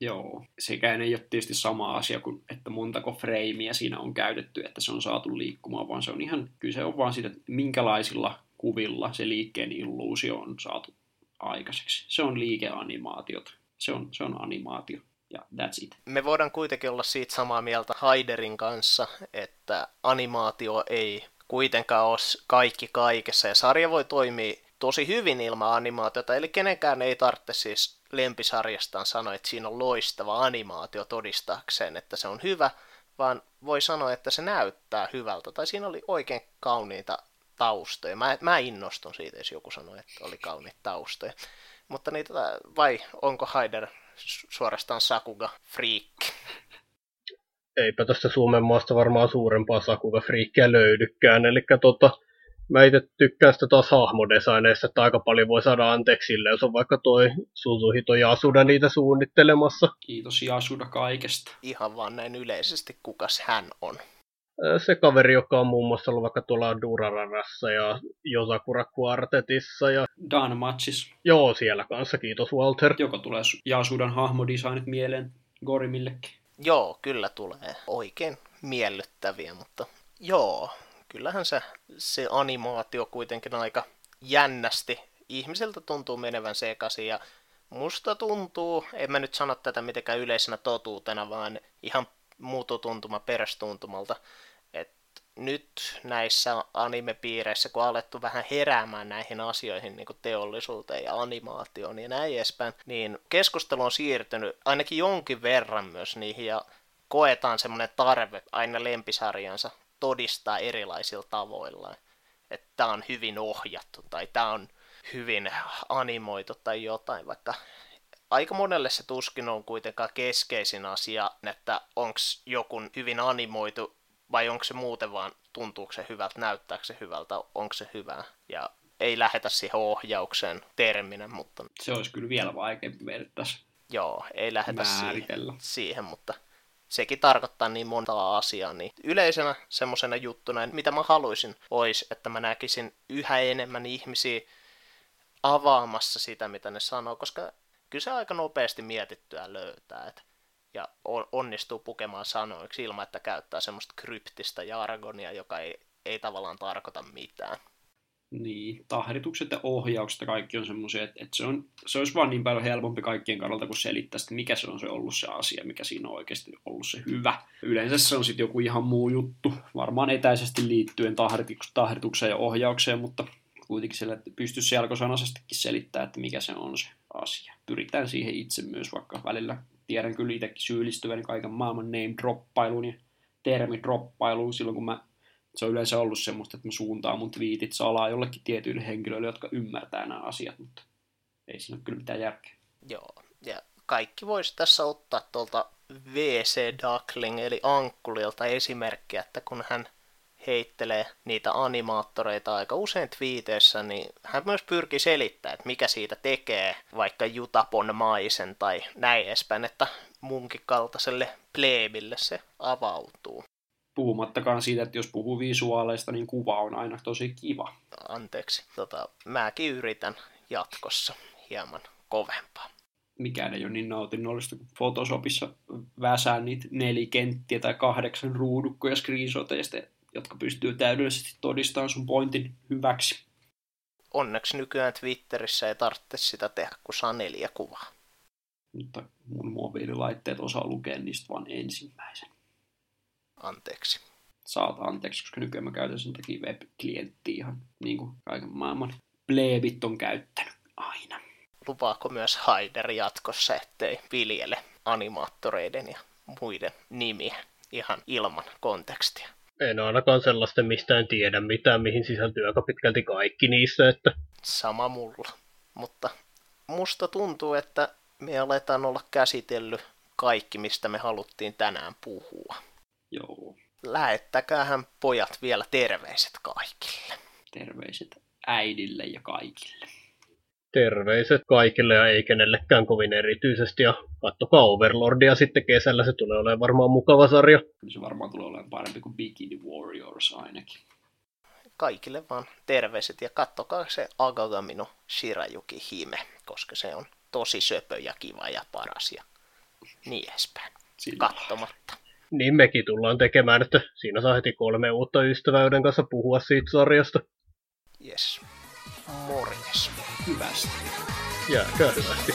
Joo, sekään ei ole tietysti sama asia kuin, että montako freimiä siinä on käytetty, että se on saatu liikkumaan, vaan se on ihan, kyse on vaan siitä, että minkälaisilla kuvilla se liikkeen illuusio on saatu aikaiseksi. Se on liikeanimaatiot. Se on, se on animaatio. Ja that's it. Me voidaan kuitenkin olla siitä samaa mieltä Haiderin kanssa, että animaatio ei kuitenkaan ole kaikki kaikessa, ja sarja voi toimia tosi hyvin ilman animaatiota, eli kenenkään ei tarvitse siis lempisarjastaan sanoa, että siinä on loistava animaatio todistaakseen, että se on hyvä, vaan voi sanoa, että se näyttää hyvältä, tai siinä oli oikein kauniita taustoja. Mä, mä innostun siitä, jos joku sanoi, että oli kauniita taustoja. Mutta niitä, vai onko Haider suorastaan Sakuga friikki? Eipä tässä Suomen maasta varmaan suurempaa Sakuga friikkiä löydykään, eli tota, mä itse tykkään sitä taas hahmodesigneista, että aika paljon voi saada anteeksi sille, jos on vaikka toi Suzuhito Yasuda niitä suunnittelemassa. Kiitos Yasuda kaikesta. Ihan vaan näin yleisesti, kukas hän on. Se kaveri, joka on muun muassa ollut vaikka tuolla Durararassa ja Josakura Quartetissa. Ja... Dan Matsis. Joo, siellä kanssa, kiitos Walter. Joko tulee Yasudan hahmodesignit mieleen Gorimillekin? Joo, kyllä tulee. Oikein miellyttäviä, mutta joo, kyllähän se, se animaatio kuitenkin aika jännästi ihmisiltä tuntuu menevän sekaisin ja musta tuntuu, en mä nyt sano tätä mitenkään yleisenä totuutena, vaan ihan muutotuntuma perästuntumalta, nyt näissä animepiireissä, kun on alettu vähän heräämään näihin asioihin, niin kuin teollisuuteen ja animaatioon ja näin edespäin, niin keskustelu on siirtynyt ainakin jonkin verran myös niihin ja koetaan semmoinen tarve aina lempisarjansa todistaa erilaisilla tavoilla. Että tämä on hyvin ohjattu tai tämä on hyvin animoitu tai jotain, vaikka aika monelle se tuskin on kuitenkaan keskeisin asia, että onko joku hyvin animoitu vai onko se muuten vaan, tuntuuko se hyvältä, näyttääkö se hyvältä, onko se hyvää. Ja ei lähetä siihen ohjaukseen terminä, mutta... Se olisi kyllä vielä vaikeampi meille tässä Joo, ei lähetä siihen, siihen, mutta sekin tarkoittaa niin monta asiaa, niin yleisenä semmoisena juttuna, mitä mä haluaisin, olisi, että mä näkisin yhä enemmän ihmisiä avaamassa sitä, mitä ne sanoo, koska kyllä se aika nopeasti mietittyä löytää, et, ja onnistuu pukemaan sanoiksi ilman, että käyttää semmoista kryptistä jargonia, joka ei, ei tavallaan tarkoita mitään. Niin, tahritukset ja ohjaukset ja kaikki on semmoisia, että, että se, on, se olisi vaan niin paljon helpompi kaikkien kannalta, kun selittää, että mikä se on se ollut se asia, mikä siinä on oikeasti ollut se hyvä. Yleensä se on sitten joku ihan muu juttu, varmaan etäisesti liittyen tahritukseen ja ohjaukseen, mutta kuitenkin siellä pystyisi selkosanaisestikin selittämään, että mikä se on se asia. Pyritään siihen itse myös, vaikka välillä tiedän kyllä itsekin syyllistyvän kaiken maailman name droppailuun ja termidroppailuun silloin, kun mä se on yleensä ollut semmoista, että mä suuntaan mun twiitit salaa jollekin tietyille henkilöille, jotka ymmärtää nämä asiat, mutta ei siinä ole kyllä mitään järkeä. Joo, ja kaikki voisi tässä ottaa tuolta VC Duckling eli Ankkulilta esimerkkiä, että kun hän heittelee niitä animaattoreita aika usein twiiteissä, niin hän myös pyrkii selittämään, että mikä siitä tekee vaikka Jutapon maisen tai näin edespäin, että munkin kaltaiselle se avautuu. Puhumattakaan siitä, että jos puhuu visuaaleista, niin kuva on aina tosi kiva. Anteeksi, tota, mäkin yritän jatkossa hieman kovempaa. Mikään ei ole niin nautinnollista kuin Photoshopissa väsää niitä nelikenttiä tai kahdeksan ruudukkoja screenshoteista, jotka pystyy täydellisesti todistamaan sun pointin hyväksi. Onneksi nykyään Twitterissä ei tarvitse sitä tehdä, kun saa neljä kuvaa. Mutta mun mobiililaitteet osaa lukea niistä vain ensimmäisen anteeksi. Saat anteeksi, koska nykyään mä käytän sen takia web-klienttiä ihan niin kuin kaiken maailman pleebit on käyttänyt aina. Lupaako myös Haider jatkossa, ettei viljele animaattoreiden ja muiden nimiä ihan ilman kontekstia? En ainakaan sellaista, mistä en tiedä mitään, mihin sisältyy aika pitkälti kaikki niissä, että Sama mulla. Mutta musta tuntuu, että me aletaan olla käsitellyt kaikki, mistä me haluttiin tänään puhua. Joo, Lähettäkäähän pojat vielä terveiset kaikille. terveiset äidille ja kaikille. Terveiset kaikille ja ei kenellekään kovin erityisesti. Ja kattokaa Overlordia sitten kesällä, se tulee olemaan varmaan mukava sarja. Se varmaan tulee olemaan parempi kuin Bikini Warriors ainakin. Kaikille vaan terveiset ja kattokaa se Agagamino Shirayuki Hime, koska se on tosi söpö ja kiva ja paras ja niin edespäin. Sillä Kattomatta. Niin mekin tullaan tekemään, että siinä saa heti kolme uutta ystävää, joiden kanssa puhua siitä sarjasta. Yes. Morjes. Hyvästi. Jääkää hyvästi.